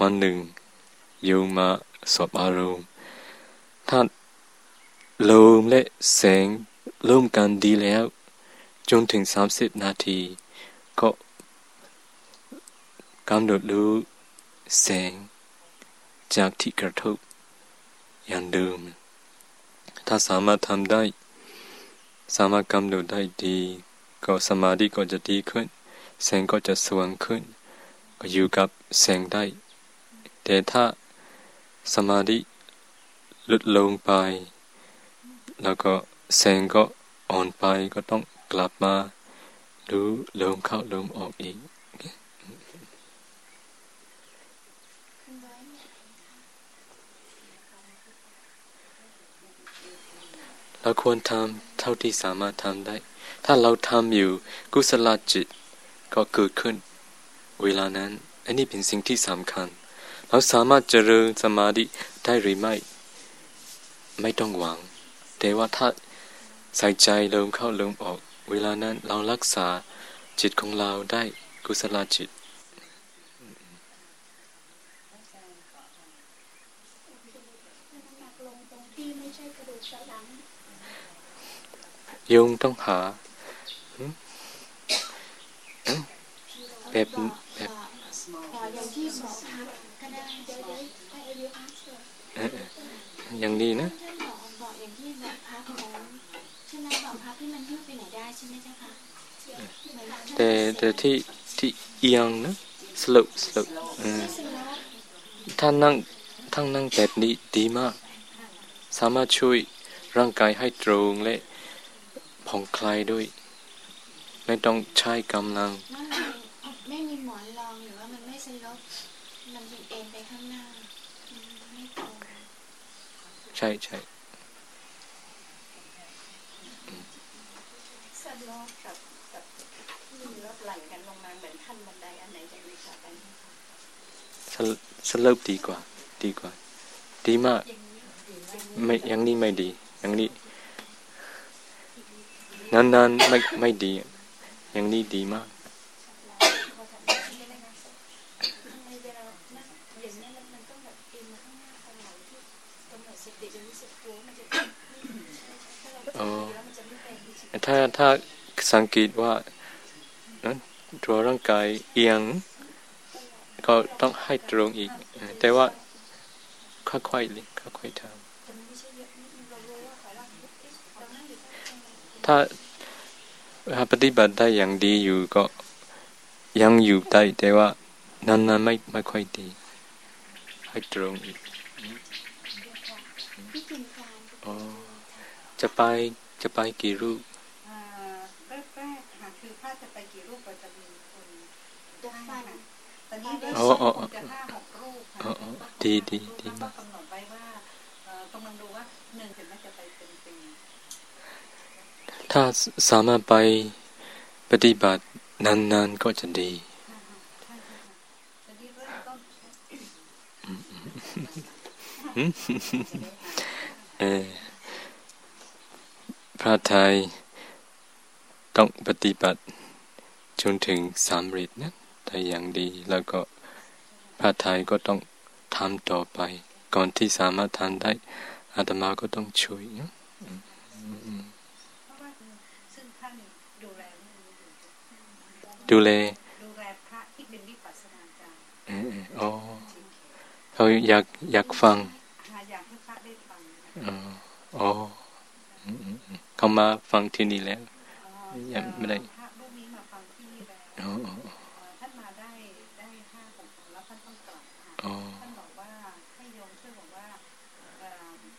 วันหนึ่งอยู่มาสอบอารมณ์ถ้าลมและแสงร่วมกันดีแล้ว จนถึงสามสิบนาที ก็กำหนดรู้แสง จากที่กระทบอย่างเดิม ถ้าสามารถทำได้ สามารถกำหนดได้ดี ก็สมาธิก็จะดีขึ้น แสงก็จะสว่างขึ้น ก็อยู่กับแสงได้ แต่ถ้าสมาธิลดลงไป แล้วก็แสงก็อ่อนไปก็ต้องกลับมาดูลมเข้าลมออกอีก เราควรทำเท่าที่สามารถทำได้ ถ้าเราทำอยู่กุศลจิตก็เกิดขึ้น เวลานั้น อันนี้เป็นสิ่งที่สำคัญ เราสามารถเจริญสมาธิได้หรือไม่ ไม่ต้องหวัง แต่ว่าถ้าใส่ใจลมเข้าลมออก เวลานั้นเรารักษาจิตของเราได้กุศลจิต ยุงต้องหาแบบแบบอย่างนี้นะแต่แต่ที่ที่เอียงนะสลบสลบถ้านนั่งทั้งนั่งแบบนี้ดีมาก สามารถช่วย ร่างกายให้ตรงและผ่องคลายด้วย ไม่ต้องใช้กำลัง ไม่มีหมอนรองหรือว่ามันไม่สลบมันเอ็นไปข้างหน้าไม่ตรงใช่ใช่สลบกับกับมีรถไหลกันลงมาเหมือนขั้นบันไดอันไหนจะดีกว่ากันสลบดีกว่า ดีกว่า ดีมากไม่ยังนี้ไม่ดี ยังนี้ นานๆไม่ไม่ดี อย่างนี้ดีมาก ถ้าถ้าสังเกตว่าตัวร่างกายเอียง ก็ต้องให้ตรงอีก แต่ว่าค่อยๆค่อยๆทำ ถ้าถ้าปฏิบัติได้อย่างดีอยู่ก็ยังอยู่ได้แต่ว่านานๆไม่ไม่ค่อยดี ให้ตรงอีกอ๋อจะไปจะไปกี่รูปแรกๆค่ะคือถ้าจะไปกี่รูปก็จะมีคนได้ค่ะตอนนี้ได้จะห้าหกรูปค่ะดีดีดีมากกำหนดไว้ว่ากำลังดูว่าหนึ่งถึงแม้จะไปเป็นปี ถ้าสามารถไปปฏิบัตินานๆก็จะดี พระไทยต้องปฏิบัติจนถึงสามฤทธิ์นะแต่อย่างดีแล้วก็พระไทยก็ต้องทำต่อไป ก่อนที่สามารถทำได้อาตมาก็ต้องช่วยนะ ดูแลดูแลพระที่เป็นวิปัสสนาจารย์อ๋อเขาอยากอยากฟังอยากให้พระได้ฟังอ๋อเขามาฟังที่นี่แล้วยังไม่ได้พระรูปนี้มาฟังที่นี่แล้วท่านมาได้ได้ห้าหกแล้วท่านต้องกลับท่านบอกว่าให้โยมช่วยบอกว่า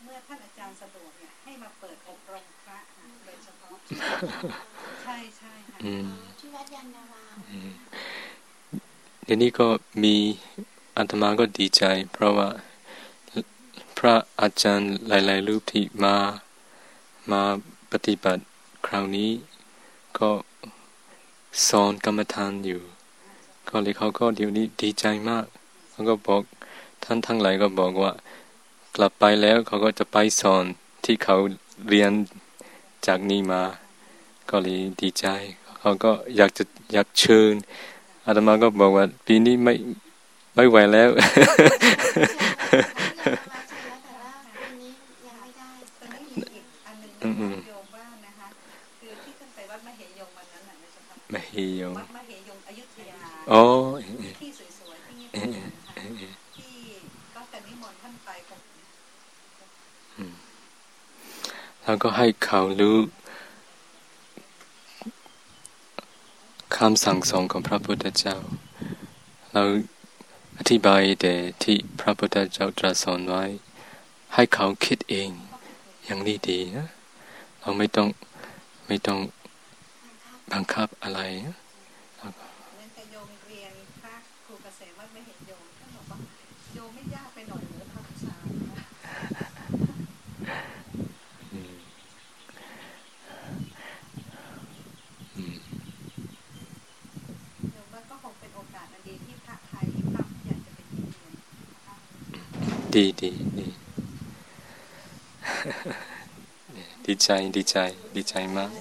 เมื่อท่านอาจารย์สะดวกเนี่ยให้มาเปิดอบรมพระโดยเฉพาะใช่ใช่ค่ะเดี๋ยว นี้ก็มีอาตมาก็ดีใจ เพราะว่าพระอาจารย์หลาย ๆ รูปที่มามาปฏิบัติคราวนี้ก็สอนกรรมฐานอยู่ ก็เลยเขาก็เดี๋ยวนี้ดีใจมากเขาก็บอกท่านทั้งหลายก็บอกว่า กลับไปแล้วเขาก็จะไปสอนที่เขาเรียนจากนี้มา ก็เลยดีใจ เขาก็อยากจะอยากเชิญ อาตมาก็บอกว่า ปีนี้ไม่ไม่ไหวแล้วอืมมเหยงมเหยงอยุธยาอ๋อที่สวยๆที่ที่ก็แต่นิมนต์ท่านไปแล้วก็ให้เขารู้ คำสั่งสอนของพระพุทธเจ้า เราอธิบายแต่ที่พระพุทธเจ้าตรัสสอนไว้ ให้เขาคิดเองอย่างนี้ดีนะ เราไม่ต้องไม่ต้องบังคับอะไรนะ ดีดีดีดีใจดีใจ ดีใจมาก